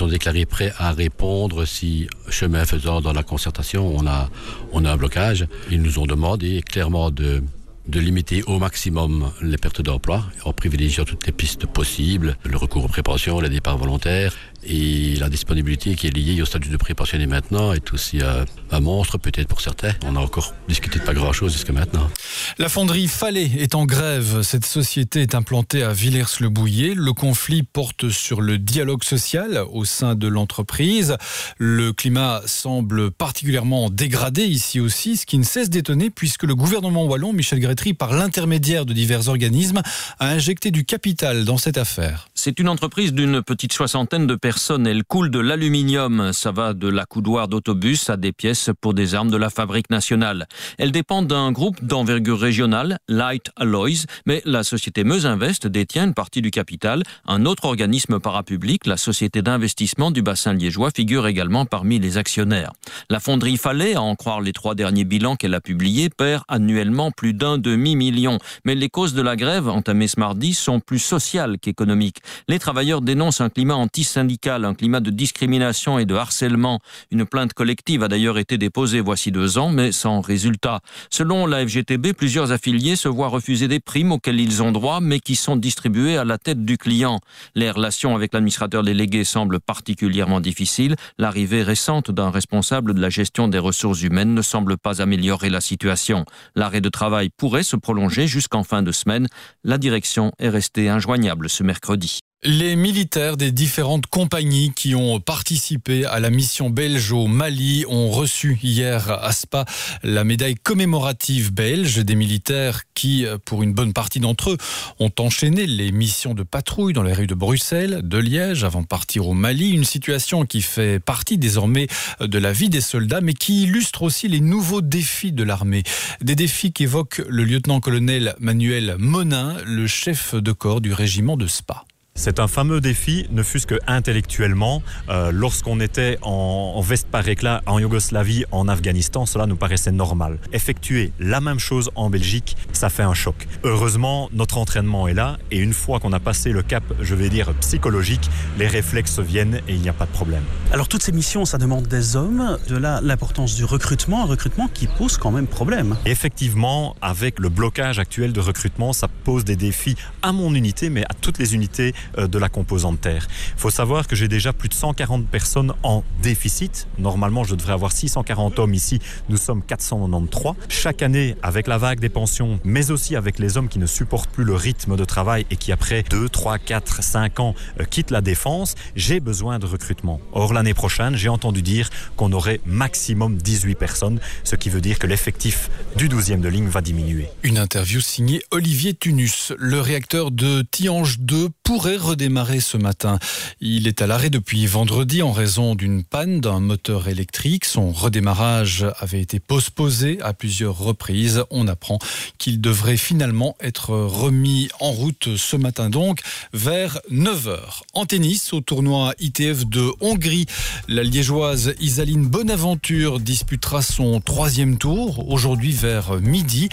déclarés prêts à répondre si, chemin faisant dans la concertation, on a, on a un blocage. Ils nous ont demandé clairement de, de limiter au maximum les pertes d'emploi en privilégiant toutes les pistes possibles, le recours aux préparations, les départs volontaires et la disponibilité qui est liée au statut de prépensionné maintenant est aussi euh, un monstre peut-être pour certains. On a encore discuté de pas grand-chose jusqu'à maintenant. La fonderie Fallet est en grève. Cette société est implantée à Villers-le-Bouillet. Le conflit porte sur le dialogue social au sein de l'entreprise. Le climat semble particulièrement dégradé ici aussi, ce qui ne cesse d'étonner puisque le gouvernement wallon, Michel Gretry, par l'intermédiaire de divers organismes, a injecté du capital dans cette affaire. C'est une entreprise d'une petite soixantaine de personnes elle coule de l'aluminium. Ça va de la coudoir d'autobus à des pièces pour des armes de la fabrique nationale. Elle dépend d'un groupe d'envergure régionale, Light Alloys, mais la société Meuse Invest détient une partie du capital. Un autre organisme parapublic, la société d'investissement du bassin liégeois, figure également parmi les actionnaires. La fonderie Fallet, à en croire les trois derniers bilans qu'elle a publiés, perd annuellement plus d'un demi-million. Mais les causes de la grève entamée ce mardi sont plus sociales qu'économiques. Les travailleurs dénoncent un climat anti-syndical un climat de discrimination et de harcèlement. Une plainte collective a d'ailleurs été déposée voici deux ans, mais sans résultat. Selon la FGTB, plusieurs affiliés se voient refuser des primes auxquelles ils ont droit, mais qui sont distribuées à la tête du client. Les relations avec l'administrateur délégué semblent particulièrement difficiles. L'arrivée récente d'un responsable de la gestion des ressources humaines ne semble pas améliorer la situation. L'arrêt de travail pourrait se prolonger jusqu'en fin de semaine. La direction est restée injoignable ce mercredi. Les militaires des différentes compagnies qui ont participé à la mission belge au Mali ont reçu hier à Spa la médaille commémorative belge des militaires qui, pour une bonne partie d'entre eux, ont enchaîné les missions de patrouille dans les rues de Bruxelles, de Liège avant de partir au Mali. Une situation qui fait partie désormais de la vie des soldats mais qui illustre aussi les nouveaux défis de l'armée. Des défis qu'évoque le lieutenant-colonel Manuel Monin, le chef de corps du régiment de Spa. C'est un fameux défi, ne fût-ce que intellectuellement. Euh, Lorsqu'on était en, en veste par éclat en Yougoslavie, en Afghanistan, cela nous paraissait normal. Effectuer la même chose en Belgique, ça fait un choc. Heureusement, notre entraînement est là et une fois qu'on a passé le cap, je vais dire psychologique, les réflexes viennent et il n'y a pas de problème. Alors toutes ces missions, ça demande des hommes, de là l'importance du recrutement, un recrutement qui pose quand même problème. Effectivement, avec le blocage actuel de recrutement, ça pose des défis à mon unité, mais à toutes les unités de la composante terre. Il faut savoir que j'ai déjà plus de 140 personnes en déficit. Normalement, je devrais avoir 640 hommes ici. Nous sommes 493. Chaque année, avec la vague des pensions, mais aussi avec les hommes qui ne supportent plus le rythme de travail et qui, après 2, 3, 4, 5 ans, euh, quittent la défense, j'ai besoin de recrutement. Or, l'année prochaine, j'ai entendu dire qu'on aurait maximum 18 personnes, ce qui veut dire que l'effectif du 12e de ligne va diminuer. Une interview signée Olivier Tunus. Le réacteur de Tiange 2 pourrait redémarrer ce matin. Il est à l'arrêt depuis vendredi en raison d'une panne d'un moteur électrique. Son redémarrage avait été postposé à plusieurs reprises. On apprend qu'il devrait finalement être remis en route ce matin donc vers 9h. En tennis, au tournoi ITF de Hongrie, la liégeoise Isaline Bonaventure disputera son troisième tour aujourd'hui vers midi.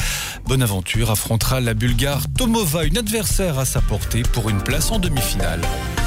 Bonaventure affrontera la Bulgare Tomova, une adversaire à sa portée pour une place en demi-finale.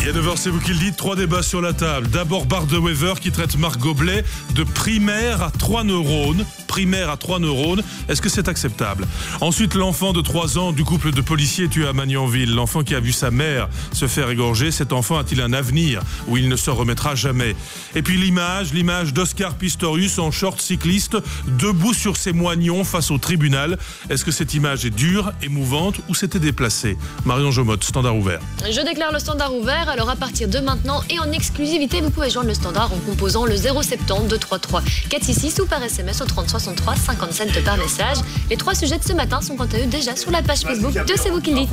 Et à 9h, c'est vous qui le dites, trois débats sur la table. D'abord, Bart de Weaver qui traite Marc Goblet de primaire à 3 neurones. Primaire à 3 neurones. Est-ce que c'est acceptable? Ensuite, l'enfant de 3 ans du couple de policiers tué à Magnanville. L'enfant qui a vu sa mère se faire égorger. Cet enfant a-t-il un avenir où il ne se remettra jamais? Et puis l'image, l'image d'Oscar Pistorius en short cycliste, debout sur ses moignons face au tribunal. Est-ce que cette image est dure, émouvante ou c'était déplacé Marion Jomotte, standard ouvert. Je déclare le standard ouvert. Alors à partir de maintenant et en exclusivité, vous pouvez joindre le standard en composant le 070 233 466 ou par SMS au 30 63 50 cents par message. Les trois sujets de ce matin sont quant à eux déjà sur la page Facebook de C'est vous qui.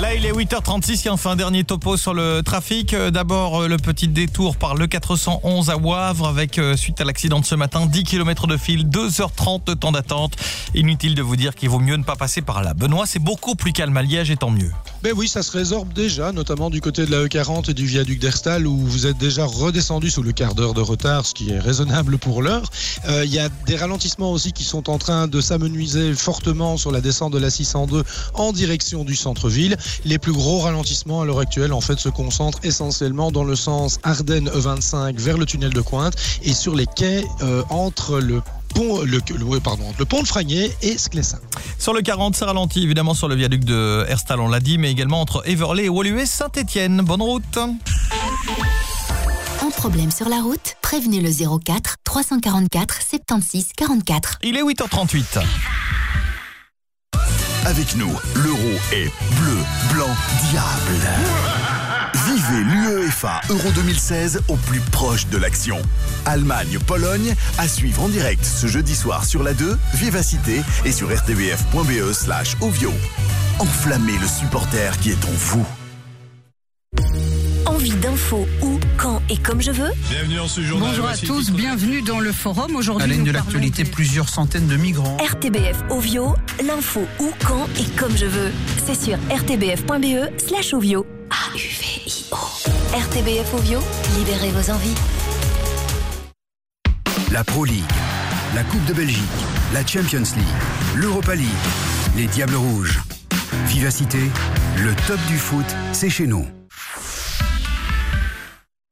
Là, il est 8h36, il y a enfin un dernier topo sur le trafic. Euh, D'abord, euh, le petit détour par le 411 à Wavre avec, euh, suite à l'accident de ce matin, 10 km de fil, 2h30 de temps d'attente. Inutile de vous dire qu'il vaut mieux ne pas passer par là. Benoît, c'est beaucoup plus calme à Liège et tant mieux. Ben oui, ça se résorbe déjà, notamment du côté de la E40 et du viaduc d'Erstal où vous êtes déjà redescendu sous le quart d'heure de retard, ce qui est raisonnable pour l'heure. Il y a des ralentissements aussi qui sont en train de s'amenuiser fortement sur la descente de la 602 en direction du centre-ville. Les plus gros ralentissements à l'heure actuelle, en fait, se concentrent essentiellement dans le sens Ardennes E25 vers le tunnel de Cointe et sur les quais euh, entre le pont, le, le- oui, pardon, entre le pont de Fragné et Sclessin. Sur le 40, ça ralentit évidemment sur le viaduc de Herstal, on l'a dit, mais également entre Everley et Woluwe Saint-Etienne. Bonne route. Un problème sur la route Prévenez le 04 344 76 44. Il est 8h38. Avec nous, l'euro est bleu, blanc, diable. Vivez l'UEFA Euro 2016 au plus proche de l'action. Allemagne-Pologne à suivre en direct ce jeudi soir sur la 2, Vivacité et sur rtbf.be slash Ovio. Enflammez le supporter qui est en vous. Envie d'infos où, quand et comme je veux Bienvenue en ce Bonjour à tous, bienvenue dans le forum. À Aujourd'hui, la une nous de l'actualité, plusieurs centaines de migrants. RTBF Ovio, l'info où, quand et comme je veux. C'est sur rtbf.be slash Ovio. A-U-V-I-O. RTBF Ovio, libérez vos envies. La Pro League, la Coupe de Belgique, la Champions League, l'Europa League, les Diables Rouges. Vivacité, le top du foot, c'est chez nous.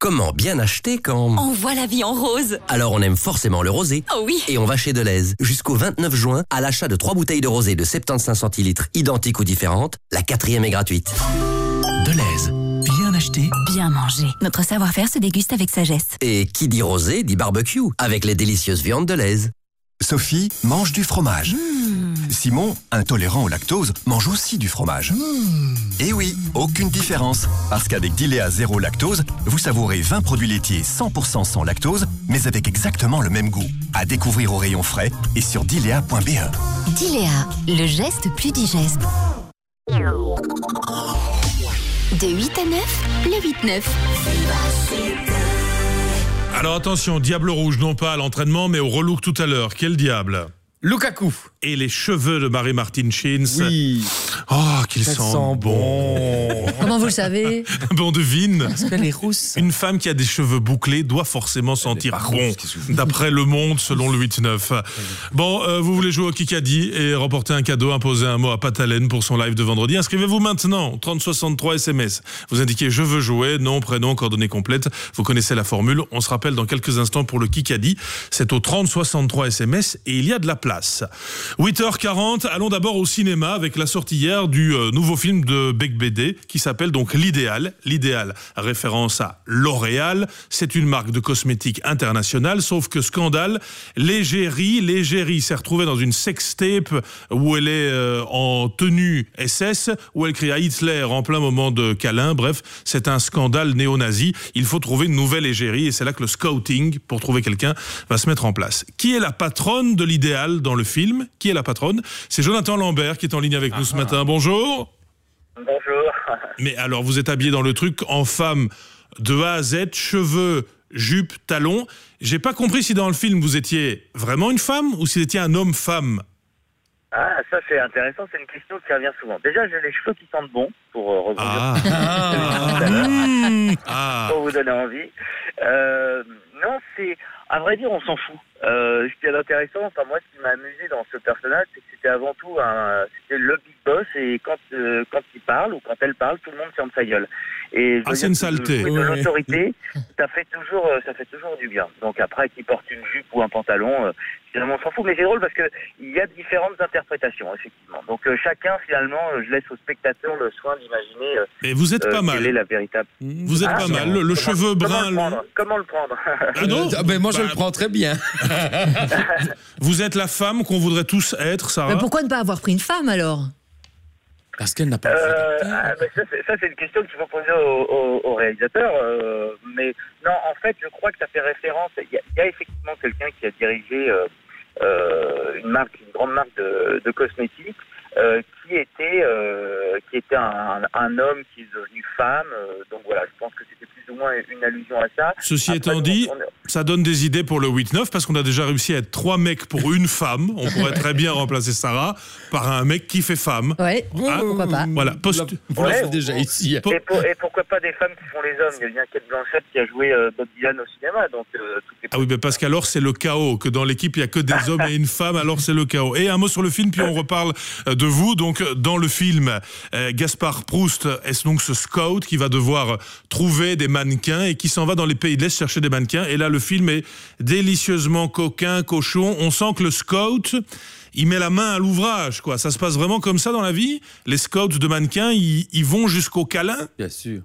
Comment bien acheter quand... On voit la vie en rose. Alors on aime forcément le rosé. Oh oui. Et on va chez Deleuze. Jusqu'au 29 juin, à l'achat de 3 bouteilles de rosé de 75 centilitres identiques ou différentes, la quatrième est gratuite. Deleuze, bien acheter Bien manger. Notre savoir-faire se déguste avec sagesse. Et qui dit rosé dit barbecue, avec les délicieuses viandes de l'aise. Sophie mange du fromage. Simon, intolérant au lactose, mange aussi du fromage. Et oui, aucune différence. Parce qu'avec Dilea Zéro Lactose, vous savourez 20 produits laitiers 100% sans lactose, mais avec exactement le même goût. À découvrir au rayon frais et sur dilea.be. Dilea, le geste plus digeste. De 8 à 9, le 8-9. Alors attention, Diable Rouge, non pas à l'entraînement, mais au relook tout à l'heure. Quel diable? Lukaku. Et les cheveux de Marie-Martine Shins. Oui. Oh, qu'ils sentent sent bon. Comment vous le savez? Bon, devine. Parce qu'elle est rousse. Une femme qui a des cheveux bouclés doit forcément sentir bon, d'après Le Monde, selon le 8-9. Bon, euh, vous voulez jouer au Kikadi et remporter un cadeau, imposer un mot à Patalène pour son live de vendredi. Inscrivez-vous maintenant, 3063 SMS. Vous indiquez je veux jouer, nom, prénom, coordonnées complètes. Vous connaissez la formule. On se rappelle dans quelques instants pour le Kikadi. C'est au 3063 SMS et il y a de la place. 8h40, allons d'abord au cinéma avec la sortie hier du euh, nouveau film de Beck BD qui s'appelle donc L'Idéal. L'Idéal, référence à L'Oréal. C'est une marque de cosmétiques internationale, sauf que scandale, l'égérie, l'égérie s'est retrouvée dans une sextape où elle est euh, en tenue SS, où elle crie à Hitler en plein moment de câlin. Bref, c'est un scandale néo-nazi. Il faut trouver une nouvelle égérie et c'est là que le scouting, pour trouver quelqu'un, va se mettre en place. Qui est la patronne de l'idéal dans le film? Qui est la patronne C'est Jonathan Lambert qui est en ligne avec nous ce matin. Bonjour. Bonjour. Mais alors, vous êtes habillé dans le truc en femme de A à Z, cheveux, jupe, talons. J'ai pas compris si dans le film vous étiez vraiment une femme ou si vous étiez un homme-femme. Ah, ça c'est intéressant, c'est une question qui revient souvent. Déjà, j'ai les cheveux qui sentent bon, pour euh, rebondir Ah. Ah. pour vous donner envie. Euh, non, c'est, à vrai dire, on s'en fout. Euh, ce qui est intéressant, enfin moi, ce qui m'a amusé dans ce personnage, c'est que c'était avant tout un, c'était le big boss et quand euh, quand il parle ou quand elle parle, tout le monde ferme sa gueule. Et Ah, c'est une saleté. De Ouais. l'autorité, ça fait toujours, euh, ça fait toujours du bien. Donc après, qu'il porte une jupe ou un pantalon, euh, finalement, on s'en fout. Mais c'est drôle parce que il y a différentes interprétations, effectivement. Donc euh, chacun, finalement, euh, je laisse au spectateur le soin d'imaginer. euh, Et vous êtes euh, pas mal. Quelle est la véritable Vous êtes Ah, pas non. mal. Le, cheveu comment brun. le prendre? Comment le prendre? Ah non Ah ben moi je Bah, le prends très bien. Vous êtes la femme qu'on voudrait tous être, Sarah Mais pourquoi ne pas avoir pris une femme alors? Parce qu'elle n'a pas Euh, ah, ça, c'est- une question qu'il faut poser au, au- au réalisateur. euh, mais non, en fait, je crois que ça fait référence. Il y, a- il y a effectivement quelqu'un qui a dirigé euh, euh, une marque, une grande marque de, de cosmétiques, qui était euh, qui était un, un homme qui est devenu femme. euh, donc voilà, je pense que c'était plus ou moins une allusion à ça. Ceci Après, étant dit, on- on- ça donne des idées pour le 8-9 parce qu'on a déjà réussi à être trois mecs pour une femme. On pourrait très bien remplacer Sarah par un mec qui fait femme. Ouais, Hein pourquoi pas Voilà, post- la Ouais, déjà ici. Et, pour- et pourquoi pas des femmes qui font les hommes Il y a bien Kate Blanchett qui a joué euh, Bob Dylan au cinéma, donc euh, tout est Ah oui, mais parce qu'alors c'est le chaos, que dans l'équipe il y a que des hommes et une femme, alors c'est le chaos. Et un mot sur le film, puis on reparle de vous. Donc euh, dans le film, euh, Gaspard Proust est donc ce scout qui va devoir euh, trouver des mannequins et qui s'en va dans les pays de l'Est chercher des mannequins? Et là le film est délicieusement coquin, cochon. On sent que le scout il met la main à l'ouvrage, quoi. Ça se passe vraiment comme ça dans la vie? Les scouts de mannequins, ils, ils vont jusqu'au câlin? Bien sûr.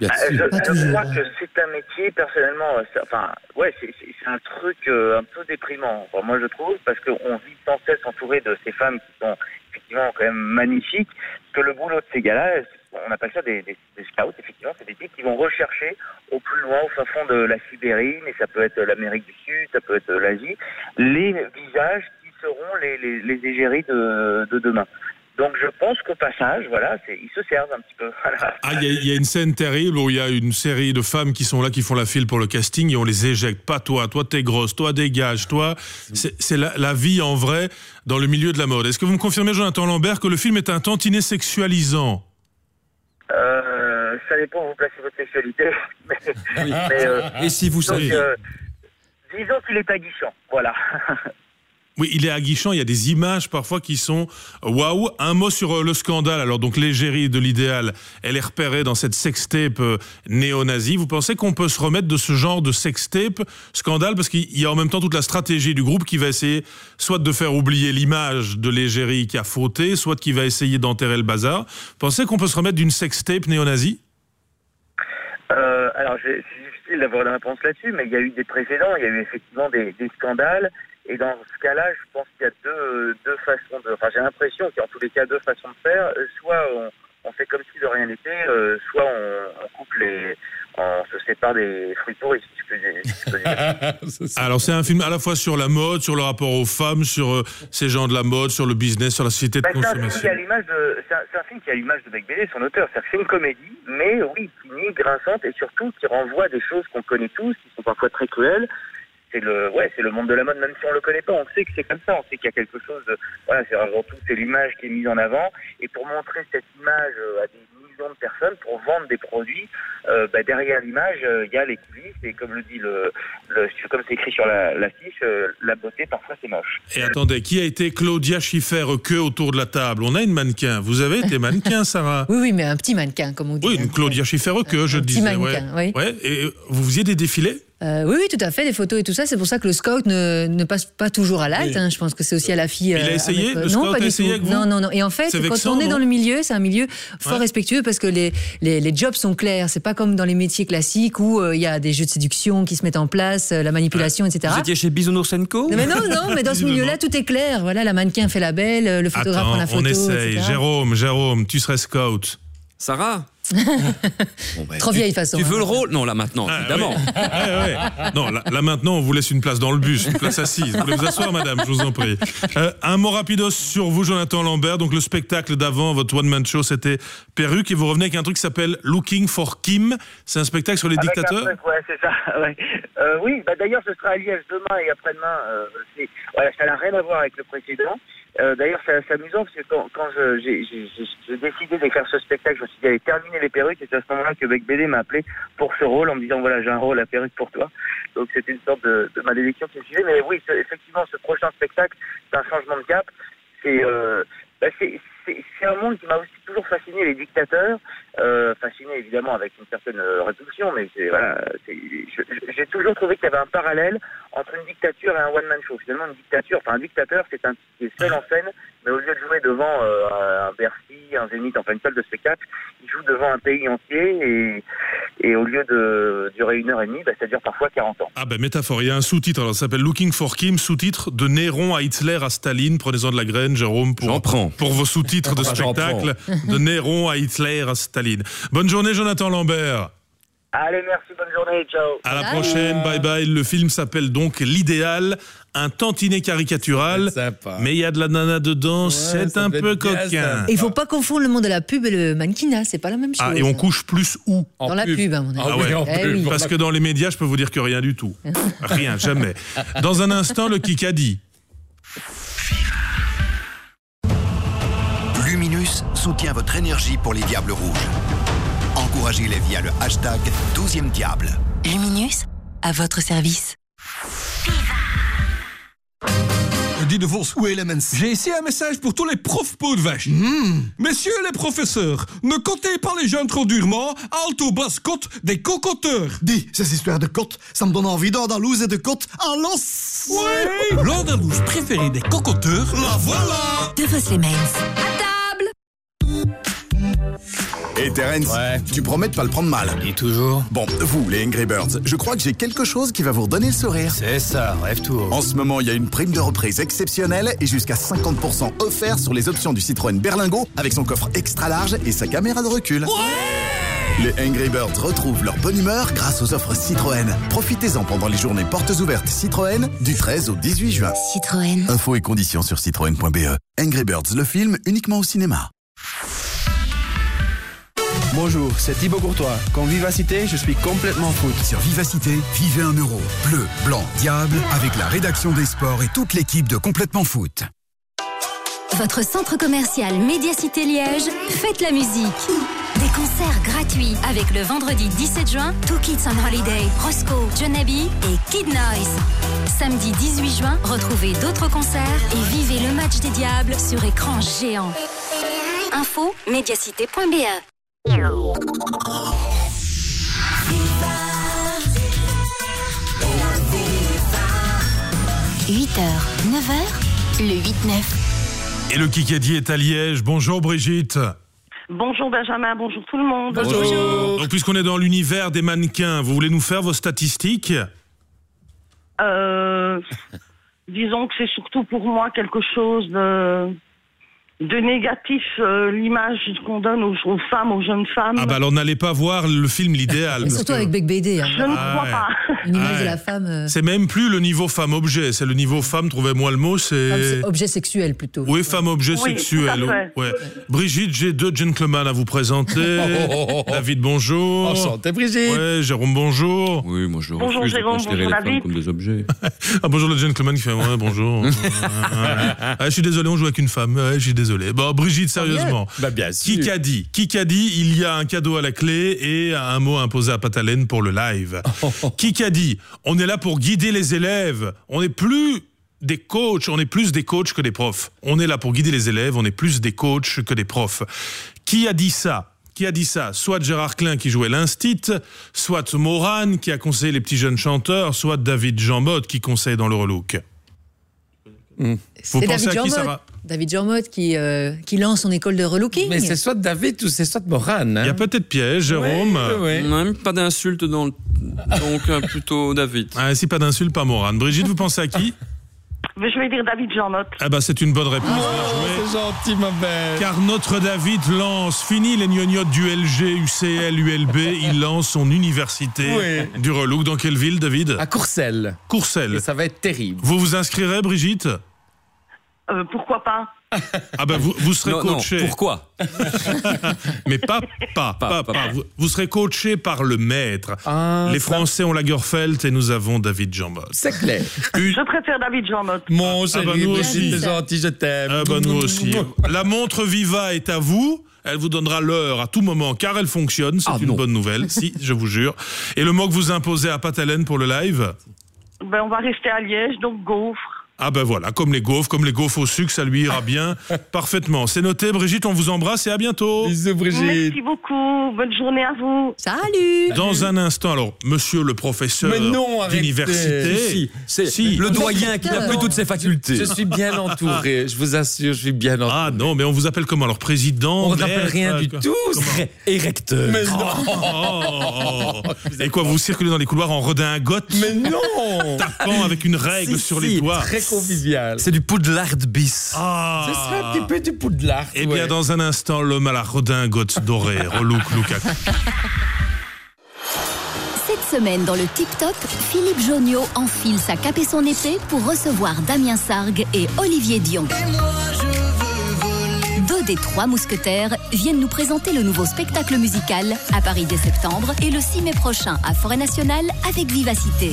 Bien Ah, je, crois que c'est un métier, personnellement, euh, c'est- enfin, ouais, c'est un truc euh, un peu déprimant, Enfin, moi je trouve, parce qu'on vit sans cesse entouré de ces femmes qui sont effectivement quand même magnifiques, que le boulot de ces gars-là, on appelle ça des, scouts, effectivement, c'est des types qui vont rechercher au plus loin, au fin fond de la Sibérie, mais ça peut être l'Amérique du Sud, ça peut être l'Asie, les visages qui seront les, égéries de demain. Donc je pense qu'au passage, voilà, ils se servent un petit peu. Voilà. Ah, il y, a- il y a une scène terrible où il y a une série de femmes qui sont là, qui font la file pour le casting et on les éjecte. Pas toi, toi t'es grosse, toi dégage, toi. C'est la, la vie en vrai dans le milieu de la mode. Est-ce que vous me confirmez, Jonathan Lambert, que le film est un tantinet sexualisant? Euh, ça dépend où vous placez votre sexualité. Mais, mais, euh, Et si vous donc, savez. euh, disons qu'il est aguichant, voilà. Oui, il est aguichant. Il y a des images parfois qui sont waouh. Un mot sur euh, le scandale. Alors donc l'égérie de l'idéal, elle est repérée dans cette sextape euh, néo-nazie. Vous pensez qu'on peut se remettre de ce genre de sextape scandale? Parce qu'il y a en même temps toute la stratégie du groupe qui va essayer soit de faire oublier l'image de l'égérie qui a fauté, soit qui va essayer d'enterrer le bazar. Pensez qu'on peut se remettre d'une sextape néo-nazie? Euh, alors, c'est difficile d'avoir une réponse là-dessus, mais il y a eu des précédents, il y a eu effectivement des scandales. Et dans ce cas-là, je pense qu'il y a deux, deux façons de. Enfin, j'ai l'impression qu'il y a en tous les cas deux façons de faire. Euh, Soit on, on fait comme si de rien n'était, euh, soit on, on coupe les. On se sépare des fruits pourris, si je peux dire. si je peux dire. Alors c'est un film à la fois sur la mode, sur le rapport aux femmes, sur euh, ces gens de la mode, sur le business, sur la société de Bah, consommation. de, c'est un, un film qui a l'image de Beck son auteur. C'est une comédie, mais oui, qui nie, grinçante et surtout qui renvoie des choses qu'on connaît tous, qui sont parfois très cruelles. C'est le, ouais, c'est le monde de la mode, même si on le connaît pas, on sait que c'est comme ça, on sait qu'il y a quelque chose de, voilà, c'est avant tout, c'est l'image qui est mise en avant. Et pour montrer cette image euh, à des millions de personnes, pour vendre des produits, euh, bah, derrière l'image, euh, il y a les coulisses, et comme le dit le, le comme c'est écrit sur la, l'affiche, euh, la beauté, parfois c'est moche. Et attendez, qui a été Claudia Schiffer que autour de la table? On a une mannequin. Vous avez été mannequin, Sarah? Oui, oui, mais un petit mannequin, comme on dit. Oui, une Claudia Schiffer que je petit disais. mannequin, ouais. oui. Ouais, Et vous faisiez des défilés? Euh, oui, oui, tout à fait, des photos et tout ça. C'est pour ça que le scout ne, ne passe pas toujours à l'acte. Oui. hein. Je pense que c'est aussi à la fille. Il a euh, essayé avec- Le non, scout pas a du essayé tout. avec vous Non, non, non. Et en fait, quand vexant, on est dans le milieu, c'est un milieu fort Ouais. respectueux parce que les, les, les jobs sont clairs. C'est pas comme dans les métiers classiques où euh, il y a des jeux de séduction qui se mettent en place, euh, la manipulation, etc. Vous étiez chez Bisounours Co Non, mais non, non, mais dans ce milieu-là, tout est clair. Voilà, la mannequin fait la belle, le photographe Attends, prend la photo. on essaye. etc. Jérôme, Jérôme, tu serais scout. Sarah? ben, Trop tu- vieille façon. Tu veux hein. le rôle? Non, là maintenant, Ah, évidemment. oui. Ouais, ouais. Non, là, là, maintenant, on vous laisse une place dans le bus, une place assise. Vous voulez vous asseoir, madame, je vous en prie. Euh, un mot rapidos sur vous, Jonathan Lambert. Donc, le spectacle d'avant, votre one-man show, c'était Perruque, et vous revenez avec un truc qui s'appelle Looking for Kim. C'est un spectacle sur les Avec dictateurs? truc, ouais, c'est ça. ouais. Euh, oui, bah d'ailleurs, ce sera à Liège demain et après-demain. Euh, c'est- voilà, ça n'a rien à voir avec le précédent. Euh, d'ailleurs, c'est amusant parce que quand, quand j'ai décidé d'écrire ce spectacle, je me suis dit, allez, terminer les perruques. Et c'est à ce moment-là que Beck BD m'a appelé pour ce rôle en me disant, voilà, j'ai un rôle à perruque pour toi. Donc, c'était une sorte de, malédiction qui me suivait. Mais oui, effectivement, ce prochain spectacle, c'est un changement de cap. C'est euh, bah, c'est- un monde qui m'a aussi toujours fasciné, les dictateurs. Euh, fasciné évidemment avec une certaine euh, répulsion, mais j'ai toujours trouvé qu'il y avait un parallèle entre une dictature et un one-man show. Finalement, une dictature, enfin un dictateur, c'est un qui est seul en scène, mais au lieu de jouer devant euh, un Bercy, un Zénith, enfin une salle de spectacle, il joue devant un pays entier et, et au lieu de durer une heure et demie, bah, ça dure parfois 40 ans. Ah ben métaphore, il y a un sous-titre, alors ça s'appelle Looking for Kim, sous-titre de Néron à Hitler à Staline, prenez-en de la graine Jérôme pour, pour vos sous-titres de j'en spectacle, de Néron à Hitler à Staline. Bonne journée Jonathan Lambert. Allez, merci, bonne journée, ciao. À la prochaine, bye bye. Le film s'appelle donc L'idéal, un tantinet caricatural, mais il y a de la nana dedans, c'est un peu coquin. Il faut pas confondre le monde de la pub et le mannequinat, c'est pas la même chose. Ah, et on couche plus où Dans la pub, à mon avis. Ah ouais, Eh oui. Parce que dans les médias, je peux vous dire que rien du tout. Rien, jamais. Dans un instant, le Kikadi. Luminus soutient votre énergie pour les Diables Rouges. Encouragez-les via le hashtag 12e Diable. Luminus, à votre service. Dis de Vos, où Elements J'ai ici un message pour tous les profs peau de vache. Messieurs les professeurs, ne comptez pas les jeunes trop durement, alto basse côte des cocoteurs. Dis, ces histoires de côte, ça me donne envie d'Andalouse et de côte à l'os. Ouais L'Andalouse préférée des cocoteurs, la voilà De Vos les Et Terence, tu promets de pas le prendre mal Et toujours Bon, vous, les Angry Birds, je crois que j'ai quelque chose qui va vous redonner le sourire. C'est ça, rêve tout. En ce moment, il y a une prime de reprise exceptionnelle et jusqu'à 50% offert sur les options du Citroën Berlingo avec son coffre extra large et sa caméra de recul. les Angry Birds retrouvent leur bonne humeur grâce aux offres Citroën. Profitez-en pendant les journées portes ouvertes Citroën du 13 au 18 juin. Citroën. Infos et conditions sur citroën.be. Angry Birds, le film uniquement au cinéma. Bonjour, c'est Thibaut Courtois. Comme Vivacité, je suis complètement foot. Sur Vivacité, vivez un euro. Bleu, blanc, diable, avec la rédaction des sports et toute l'équipe de Complètement Foot. Votre centre commercial Médiacité Liège faites la musique. Des concerts gratuits avec le vendredi 17 juin, Two Kids on Holiday, Roscoe, John Abbey et Kid Noise. Samedi 18 juin, retrouvez d'autres concerts et vivez le match des diables sur écran géant. Info médiacité.be 8h, 9h, le 8-9. Et le Kikadi est à Liège. Bonjour Brigitte. Bonjour Benjamin, bonjour tout le monde. Donc, puisqu'on est dans l'univers des mannequins, vous voulez nous faire vos statistiques? Euh, disons que c'est surtout pour moi quelque chose de, de négatif, euh, l'image qu'on donne aux, aux femmes, aux jeunes femmes. Ah bah alors n'allez pas voir le film L'idéal. Surtout que- avec Bec BD. hein. Je ne Ah crois ouais. pas. Une image Ouais. de la femme. euh, C'est même plus le niveau femme-objet, c'est le niveau femme, trouvez-moi le mot, c'est... objet sexuel plutôt. Oui, femme-objet Oui, sexuel. tout à fait. ouais. Brigitte, j'ai deux gentlemen à vous présenter. David, bonjour. Enchanté, Brigitte. Ouais, Jérôme, bonjour. Oui, moi je Bonjour, de Jérôme, considérer bonjour, les femmes David. comme des objets. Ah, bonjour le gentleman qui fait ouais, bonjour. Ouais, ouais. Ah, je suis désolé, on joue avec une femme. Ouais, je suis désolé. Bon, Brigitte, sérieusement. Bah, bien sûr. Qui qu'a dit Qui qu'a dit Il y a un cadeau à la clé et un mot imposé à Patalène pour le live. Qui qu'a dit On est là pour guider les élèves. On n'est plus des coachs, on est plus des coachs que des profs. On est là pour guider les élèves, on est plus des coachs que des profs. Qui a dit ça qui a dit ça Soit Gérard Klein qui jouait l'instit, soit Morane qui a conseillé les petits jeunes chanteurs, soit David Jean qui conseille dans le relook. Vous C'est pensez David à qui, Jormot. Sarah David Jormot qui, euh, qui lance son école de relooking. Mais c'est soit David ou c'est soit Morane. Il y a peut-être piège, Jérôme. Même pas d'insulte dans le... Donc euh, plutôt David. Ah, si pas d'insulte, pas Morane. Brigitte, vous pensez à qui? Mais je vais dire David Jean-Note. Ah bah c'est une bonne réponse. joué. C'est gentil, ma belle. Car notre David lance, fini les gnognottes du LG, UCL, ULB, il lance son université du relook. Dans quelle ville, David? À Courcelles. Courcelles. Et ça va être terrible. Vous vous inscrirez, Brigitte? Euh, pourquoi pas Ah ben vous, vous serez Non, non, coaché. pourquoi? Mais pas, pas, pas, pas. Vous, vous serez coaché par le maître. Ah, les ça- Français ont Lagerfeld et nous avons David Jambos. C'est clair. Je préfère David Jean-Note. Mon Ah chéri, bah nous aussi. gentil, je t'aime. Ah bah nous aussi. La montre Viva est à vous. Elle vous donnera l'heure à tout moment car elle fonctionne. C'est Ah une non. bonne nouvelle. si, je vous jure. Et le mot que vous imposez à Patalène pour le live? Ben, on va rester à Liège, donc gaufre. Ah ben voilà, comme les gaufres, comme les gaufres au sucre, ça lui ira bien parfaitement. C'est noté, Brigitte, on vous embrasse et à bientôt. Bisous, Brigitte. Merci beaucoup. Bonne journée à vous. Salut. Dans un instant, alors, monsieur le professeur Mais non, arrêtez. d'université. Si, c'est Si. le doyen qui n'a plus toutes ses facultés. Je suis bien entouré, je vous assure, je suis bien entouré. Ah non, mais on vous appelle comment alors Président On ne rappelle maître, rien euh, du tout. Et recteur. Mais Oh, non, oh, oh, oh. Et quoi, vous circulez dans les couloirs en redingote mais non. tapant avec une règle Si, sur si, les doigts Très convivial. C'est du poudlard bis. Ah. Ce serait un petit peu du poudlard. Eh bien, dans un instant, l'homme à la redingote dorée, relook Lukaku. Cette semaine dans le Tip Top, Philippe Jonio enfile sa cape et son épée pour recevoir Damien Sargue et Olivier Dion. Deux des trois mousquetaires viennent nous présenter le nouveau spectacle musical à Paris dès septembre et le 6 mai prochain à Forêt Nationale avec Vivacité.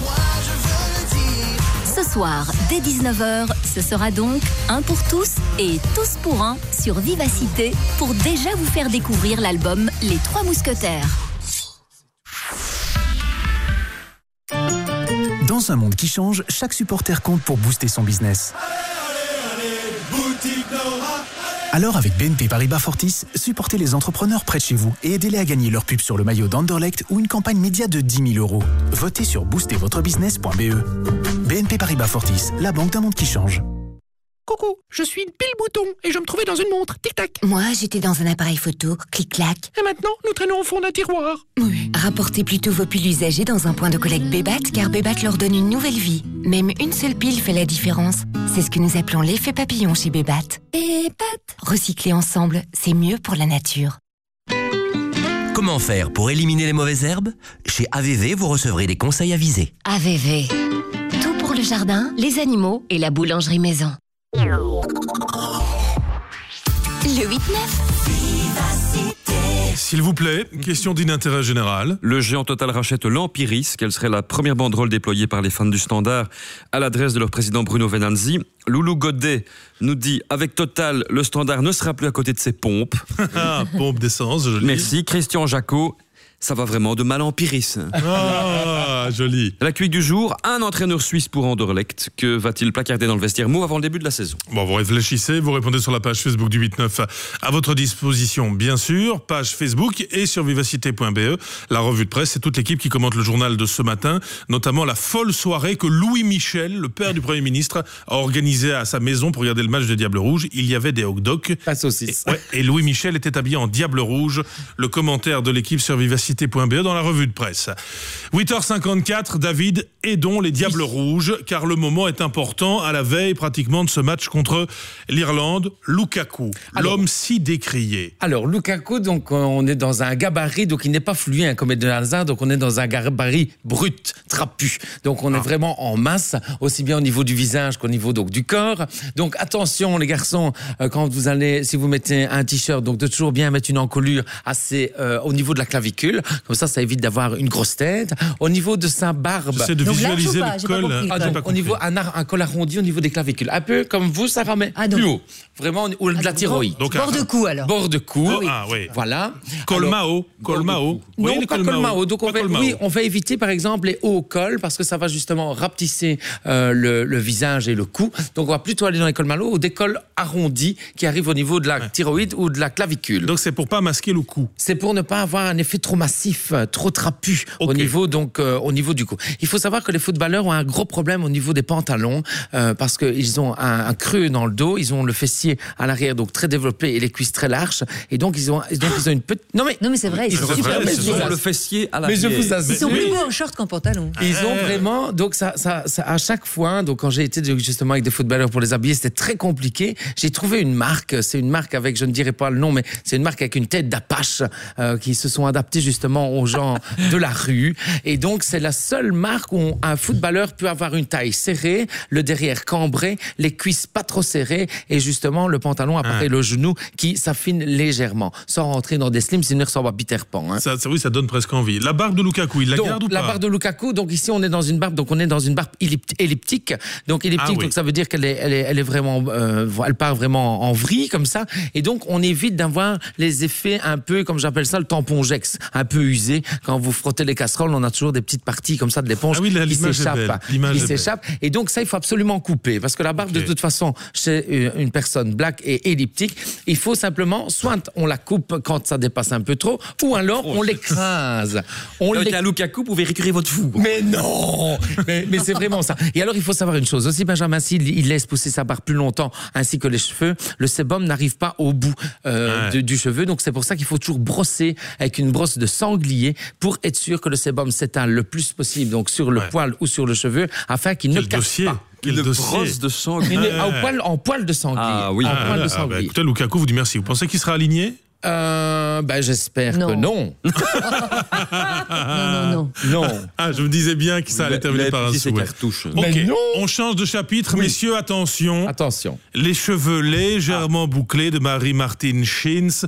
Ce soir, dès 19h, ce sera donc un pour tous et tous pour un sur Vivacité pour déjà vous faire découvrir l'album Les Trois Mousquetaires. Dans un monde qui change, chaque supporter compte pour booster son business. Alors avec BNP Paribas Fortis, supportez les entrepreneurs près de chez vous et aidez-les à gagner leur pub sur le maillot d'Anderlecht ou une campagne média de 10 000 euros. Votez sur boostervotrebusiness.be. BNP Paribas Fortis, la banque d'un monde qui change. Coucou, je suis Bill Bouton et je me trouvais dans une montre. Tic-tac. Moi, j'étais dans un appareil photo. Clic-clac. Et maintenant, nous traînons au fond d'un tiroir. Rapportez plutôt vos piles usagées dans un point de collecte Bébat car Bébat leur donne une nouvelle vie. Même une seule pile fait la différence. C'est ce que nous appelons l'effet papillon chez Bébat. Bébat Recycler ensemble, c'est mieux pour la nature. Comment faire pour éliminer les mauvaises herbes? Chez AVV, vous recevrez des conseils avisés. AVV. Tout pour le jardin, les animaux et la boulangerie maison. Le 8-9. S'il vous plaît, question d'inintérêt général. Le géant Total rachète l'Empiris, quelle serait la première banderole déployée par les fans du Standard à l'adresse de leur président Bruno Venanzi. Loulou Godet nous dit avec Total, le Standard ne sera plus à côté de ses pompes. Ah, pompe d'essence, joli. Merci. Christian Jacot. Ça va vraiment de mal en pire. Ah, joli. La cuite du jour, un entraîneur suisse pour Anderlecht. Que va-t-il placarder dans le vestiaire mot avant le début de la saison? Bon, vous réfléchissez, vous répondez sur la page Facebook du 8-9 à votre disposition, bien sûr, page Facebook et sur vivacité.be, la revue de presse. C'est toute l'équipe qui commente le journal de ce matin, notamment la folle soirée que Louis Michel, le père du Premier ministre, a organisée à sa maison pour regarder le match des Diables Rouges. Il y avait des hot dogs. Pas saucisse. Et, ouais, et Louis Michel était habillé en Diable Rouge. Le commentaire de l'équipe sur dans la revue de presse. 8h54, David, aidons les Diables Rouges, car le moment est important à la veille pratiquement de ce match contre l'Irlande. Lukaku, l'homme si décrié. Alors, Lukaku, donc, on est dans un gabarit, donc il n'est pas fluide hein, comme Eden Hazard, donc on est dans un gabarit brut, trapu. Donc, on est vraiment en masse, aussi bien au niveau du visage qu'au niveau donc, du corps. Donc, attention, les garçons, euh, quand vous allez, si vous mettez un t-shirt, donc de toujours bien mettre une encolure assez euh, au niveau de la clavicule. Comme ça, ça évite d'avoir une grosse tête. Au niveau de sa barbe. J'essaie de Donc, visualiser le col. compris, Ah, col. pas au niveau un, col arrondi au niveau des clavicules. Un peu comme vous, Sarah, mais plus haut. Vraiment, ou de la thyroïde. Donc, Bord un- de cou alors. Bord de cou. Oh, ah, oui. Voilà. Colmao, Colmao. Oui, Non, les pas Colmao. colmao. Donc, on va, oui, on va éviter, par exemple, les hauts cols parce que ça va justement rapetisser euh, le, le visage et le cou. Donc, on va plutôt aller dans les colmao ou des cols arrondis qui arrivent au niveau de la thyroïde ou de la clavicule. Donc, c'est pour pas masquer le cou. C'est pour ne pas avoir un effet trop massif, euh, trop trapu au niveau donc euh, au niveau du cou. Il faut savoir que les footballeurs ont un gros problème au niveau des pantalons euh, parce qu'ils ont un, un creux dans le dos, ils ont le fessier à l'arrière donc très développé et les cuisses très larges et donc ils ont donc ils ont une petite non mais non mais c'est vrai, ils super mais musclé. je vous le fessier à mais je l'arrière. vous assure Ils sont plus beaux en short qu'en pantalon. ils ont vraiment donc ça, ça, ça- à chaque fois donc quand j'ai été justement avec des footballeurs pour les habiller c'était très compliqué j'ai trouvé une marque c'est une marque avec je ne dirais pas le nom mais c'est une marque avec une tête d'apache euh, qui se sont adaptés justement aux gens de la rue et donc c'est la seule marque où un footballeur peut avoir une taille serrée le derrière cambré les cuisses pas trop serrées et justement le pantalon apparaît le genou qui s'affine légèrement sans rentrer dans des slims sinon il ressemble à Peter Pan hein. Ça, ça- oui, ça donne presque envie. La barbe de Lukaku, il la Donc, garde ou la pas? barbe de Lukaku, donc ici on est dans une barbe, donc on est dans une barbe ellip- elliptique. Donc elliptique, Ah oui. donc ça veut dire qu'elle est, elle est, elle est vraiment, euh, elle part vraiment en vrille comme ça. Et donc on évite d'avoir les effets un peu, comme j'appelle ça, le tampon Jex, un peu usé. Quand vous frottez les casseroles, on a toujours des petites parties comme ça de l'éponge Ah oui, la- qui belle. s'échappent. Qui. Et donc ça, il faut absolument couper parce que la barbe, de toute façon, chez une personne black et elliptique, il faut simplement, soit on la coupe quand ça dépasse un peu trop, ou alors on l'écrase. On Avec un Lukaku, vous pouvez récurer votre fou. Mais non Mais, mais c'est vraiment ça. Et alors, il faut savoir une chose. Aussi, Benjamin, s'il il laisse pousser sa barbe plus longtemps, ainsi que les cheveux, le sébum n'arrive pas au bout euh, Ouais. de- du cheveu. Donc, c'est pour ça qu'il faut toujours brosser avec une brosse de sanglier pour être sûr que le sébum s'éteint le plus possible, donc sur le Ouais. poil ou sur le cheveu, afin qu'il ne casse dossier pas. Quel dossier brosse de sang. Il est Ouais. en, poil, en poil de sanglier. Ah oui. En Ah, poil de ah, bah, sanglier. écoutez, Lukaku vous dit merci. Vous pensez qu'il sera aligné? Euh, ben, j'espère que non. Non, non, non. Non. Ah, je me disais bien que ça allait terminer par un souhait. cartouches. Ok, Mais non on change de chapitre, messieurs, attention. Attention. Les cheveux légèrement bouclés de Marie-Martine Schins.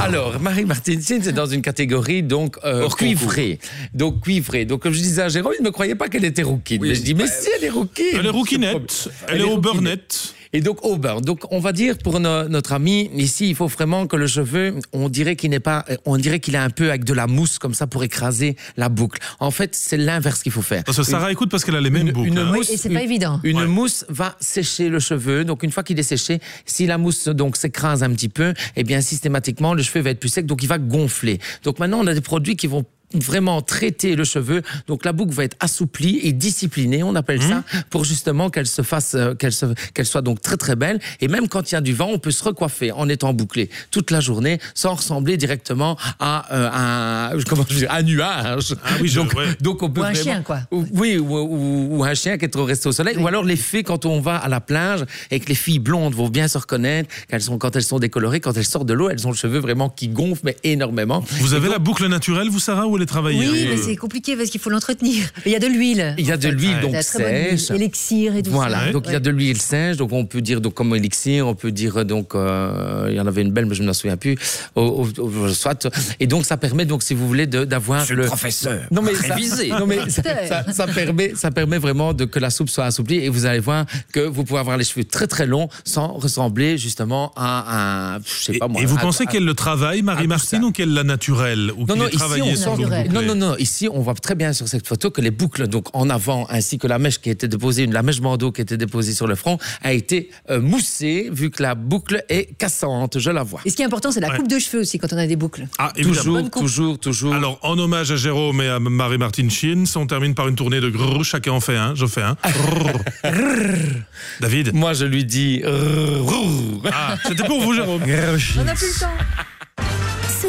Alors, Marie-Martine Sin, c'est dans une catégorie donc euh, cuivrée. Donc cuivrée. Donc comme je disais à Jérôme, il ne me croyait pas qu'elle était rouquine. Oui, mais je dis, mais bah, si, elle est rouquine. Elle est rouquinette. Elle est au burnette. Et donc au beurre. Donc on va dire pour no- notre ami ici, il faut vraiment que le cheveu, on dirait qu'il n'est pas, on dirait qu'il est un peu avec de la mousse comme ça pour écraser la boucle. En fait, c'est l'inverse qu'il faut faire. Parce que Sarah écoute parce qu'elle a les mêmes Une- boucles. une hein. mousse- Oui, et c'est pas une- évident. Une Ouais. mousse va sécher le cheveu. Donc une fois qu'il est séché, si la mousse donc s'écrase un petit peu, eh bien systématiquement le cheveu va être plus sec, donc il va gonfler. Donc maintenant on a des produits qui vont vraiment traiter le cheveu. Donc la boucle va être assouplie et disciplinée, on appelle ça, pour justement qu'elle se fasse, euh, qu'elle soit donc très très belle. Et même quand il y a du vent, on peut se recoiffer en étant bouclé toute la journée sans ressembler directement à euh, un, comment je veux dire, un nuage. Ah oui, je- donc, ouais. donc on peut Ou un vraiment- chien, quoi. ou- Oui, ou, ou- ou un chien qui est trop resté au soleil. Ou alors les filles, quand on va à la plage et que les filles blondes vont bien se reconnaître, qu'elles sont, quand elles sont décolorées, quand elles sortent de l'eau, elles ont le cheveu vraiment qui gonfle, mais énormément. Vous Et avez donc- la boucle naturelle, vous, Sarah, ou les travailler. Oui, mais peu. c'est compliqué parce qu'il faut l'entretenir. Il y a de l'huile. Il y a de l'huile donc sèche. Élixir et tout voilà, ça. donc il y a de l'huile sèche, donc on peut dire donc comme élixir, on peut dire donc euh, il y en avait une belle mais je ne me souviens plus. Au, au- au- soit et donc ça permet donc si vous voulez d'avoir le professeur, Non mais ça, non mais ça, ça- ça permet ça permet vraiment de que la soupe soit assouplie et vous allez voir que vous pouvez avoir les cheveux très très longs sans ressembler justement à un je sais pas moi. Et vous à- pensez qu'elle le travaille, Marie-Martine, ou qu'elle l'a naturelle Ou non, qu'il non, ici, travaillé on sent- bouclé non, non, non, ici, on voit très bien sur cette photo que les boucles, donc en avant, ainsi que la mèche qui était déposée, la mèche bandeau qui était déposée sur le front, a été euh, moussée, vu que la boucle est cassante, je la vois. Et ce qui est important, c'est la coupe de cheveux aussi quand on a des boucles. Ah. Toujours, toujours, toujours. Alors, en hommage à Jérôme et à Marie-Martine Chins, on termine par une tournée de grrr, chacun en fait un, je fais un. Grrr. David Moi, je lui dis. Ah, c'était pour vous, Jérôme. On n'a plus le temps.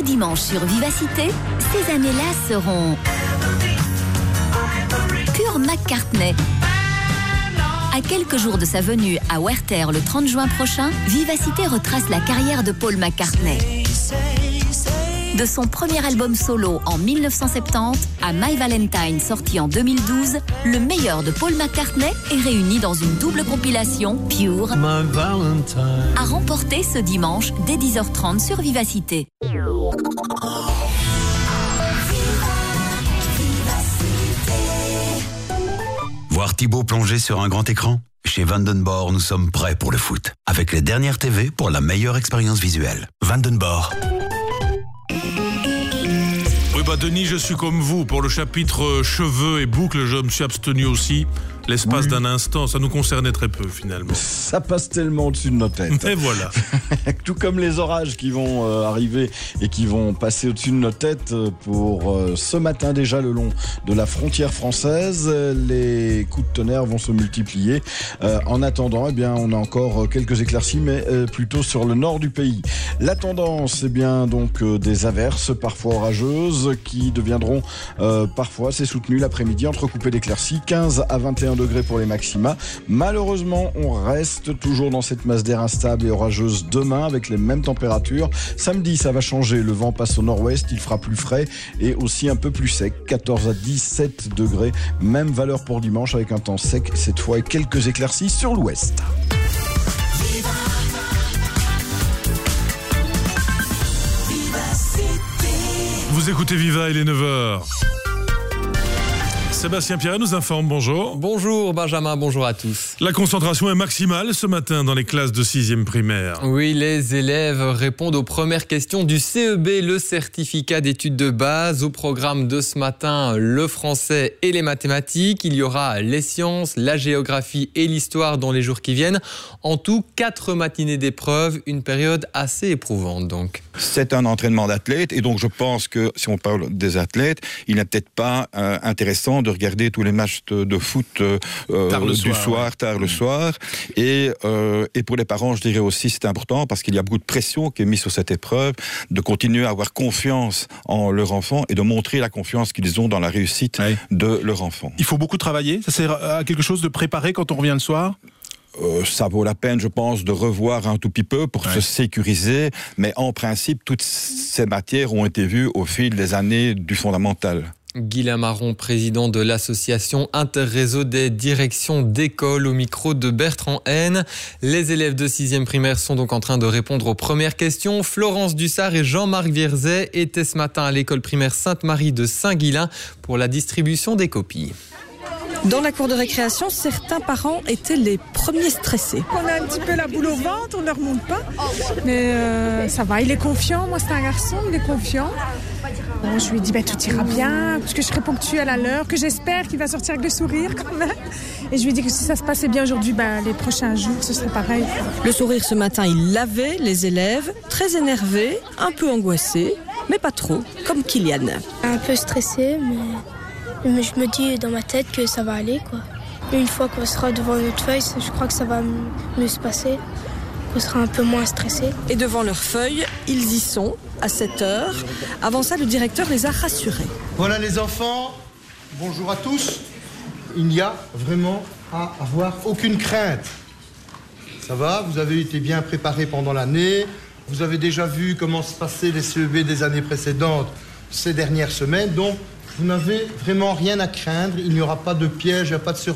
Dimanche sur Vivacité, ces années-là seront Pure McCartney. À quelques jours de sa venue à Werther le 30 juin prochain, Vivacité retrace la carrière de Paul McCartney. De son premier album solo en 1970 à My Valentine sorti en 2012, le meilleur de Paul McCartney est réuni dans une double compilation Pure à remporter ce dimanche dès 10h30 sur Vivacité. Voir Thibaut plonger sur un grand écran? Chez Vandenborg, nous sommes prêts pour le foot. Avec les dernières TV pour la meilleure expérience visuelle. Vandenborg. Bah Denis, je suis comme vous. Pour le chapitre euh, cheveux et boucles, je me suis abstenu aussi. L'espace d'un instant, ça nous concernait très peu finalement. Ça passe tellement au-dessus de nos têtes. Et voilà. Tout comme les orages qui vont euh, arriver et qui vont passer au-dessus de nos têtes euh, pour euh, ce matin déjà le long de la frontière française. Les coups de tonnerre vont se multiplier. Euh, en attendant, eh bien, on a encore quelques éclaircies, mais plutôt sur le nord du pays. La tendance, eh bien, donc des averses parfois orageuses qui deviendront parfois, c'est soutenu l'après-midi, entrecoupées d'éclaircies, 15 à 21 degrés pour les maxima. Malheureusement, on reste toujours dans cette masse d'air instable et orageuse demain avec les mêmes températures. Samedi, ça va changer. Le vent passe au nord-ouest, il fera plus frais et aussi un peu plus sec. 14 à 17 degrés. Même valeur pour dimanche avec un temps sec cette fois et quelques éclaircies sur l'ouest. Vous écoutez Viva, il est 9h. Sébastien Pierre nous informe, bonjour. Bonjour Benjamin, bonjour à tous. La concentration est maximale ce matin dans les classes de 6e primaire. Oui, les élèves répondent aux premières questions du CEB, le certificat d'études de base. Au programme de ce matin, le français et les mathématiques. Il y aura les sciences, la géographie et l'histoire dans les jours qui viennent. En tout, quatre matinées d'épreuves, une période assez éprouvante donc. C'est un entraînement d'athlète et donc je pense que si on parle des athlètes, il n'est peut-être pas euh, intéressant de regarder tous les matchs de, de foot euh, le du soir, soir, ouais. tard le soir. Et, euh, et pour les parents, je dirais aussi c'est important parce qu'il y a beaucoup de pression qui est mise sur cette épreuve, de continuer à avoir confiance en leur enfant et de montrer la confiance qu'ils ont dans la réussite de leur enfant. Il faut beaucoup travailler. Ça sert à quelque chose de préparé quand on revient le soir? Euh, ça vaut la peine, je pense, de revoir un tout petit peu pour se sécuriser. Mais en principe, toutes ces matières ont été vues au fil des années du fondamental. Guylain Marron, président de l'association Interréseau des directions d'école au micro de Bertrand Haine. Les élèves de 6e primaire sont donc en train de répondre aux premières questions. Florence Dussard et Jean-Marc Vierzet étaient ce matin à l'école primaire Sainte-Marie de Saint-Guilain pour la distribution des copies. Dans la cour de récréation, certains parents étaient les premiers stressés. On a un petit peu la boule au ventre, on ne remonte pas. Mais euh, ça va, il est confiant. Moi, c'est un garçon, il est confiant. Bon, je lui dis, ben, tout ira bien, parce que je serai ponctuelle à l'heure, que j'espère qu'il va sortir avec le sourire quand même. Et je lui dis que si ça se passait bien aujourd'hui, ben, les prochains jours, ce serait pareil. Le sourire ce matin, il lavait les élèves, très énervés, un peu angoissés, mais pas trop, comme Kylian. Un peu stressé, mais mais je me dis dans ma tête que ça va aller quoi. Une fois qu'on sera devant notre feuille, je crois que ça va mieux se passer. On sera un peu moins stressé. Et devant leurs feuilles, ils y sont, à 7 heures. Avant ça, le directeur les a rassurés. Voilà les enfants, bonjour à tous. Il n'y a vraiment à avoir aucune crainte. Ça va, vous avez été bien préparés pendant l'année. Vous avez déjà vu comment se passaient les CEB des années précédentes. ces dernières semaines. Donc, vous n'avez vraiment rien à craindre. Il n'y aura pas de piège, il n'y a pas de surprise.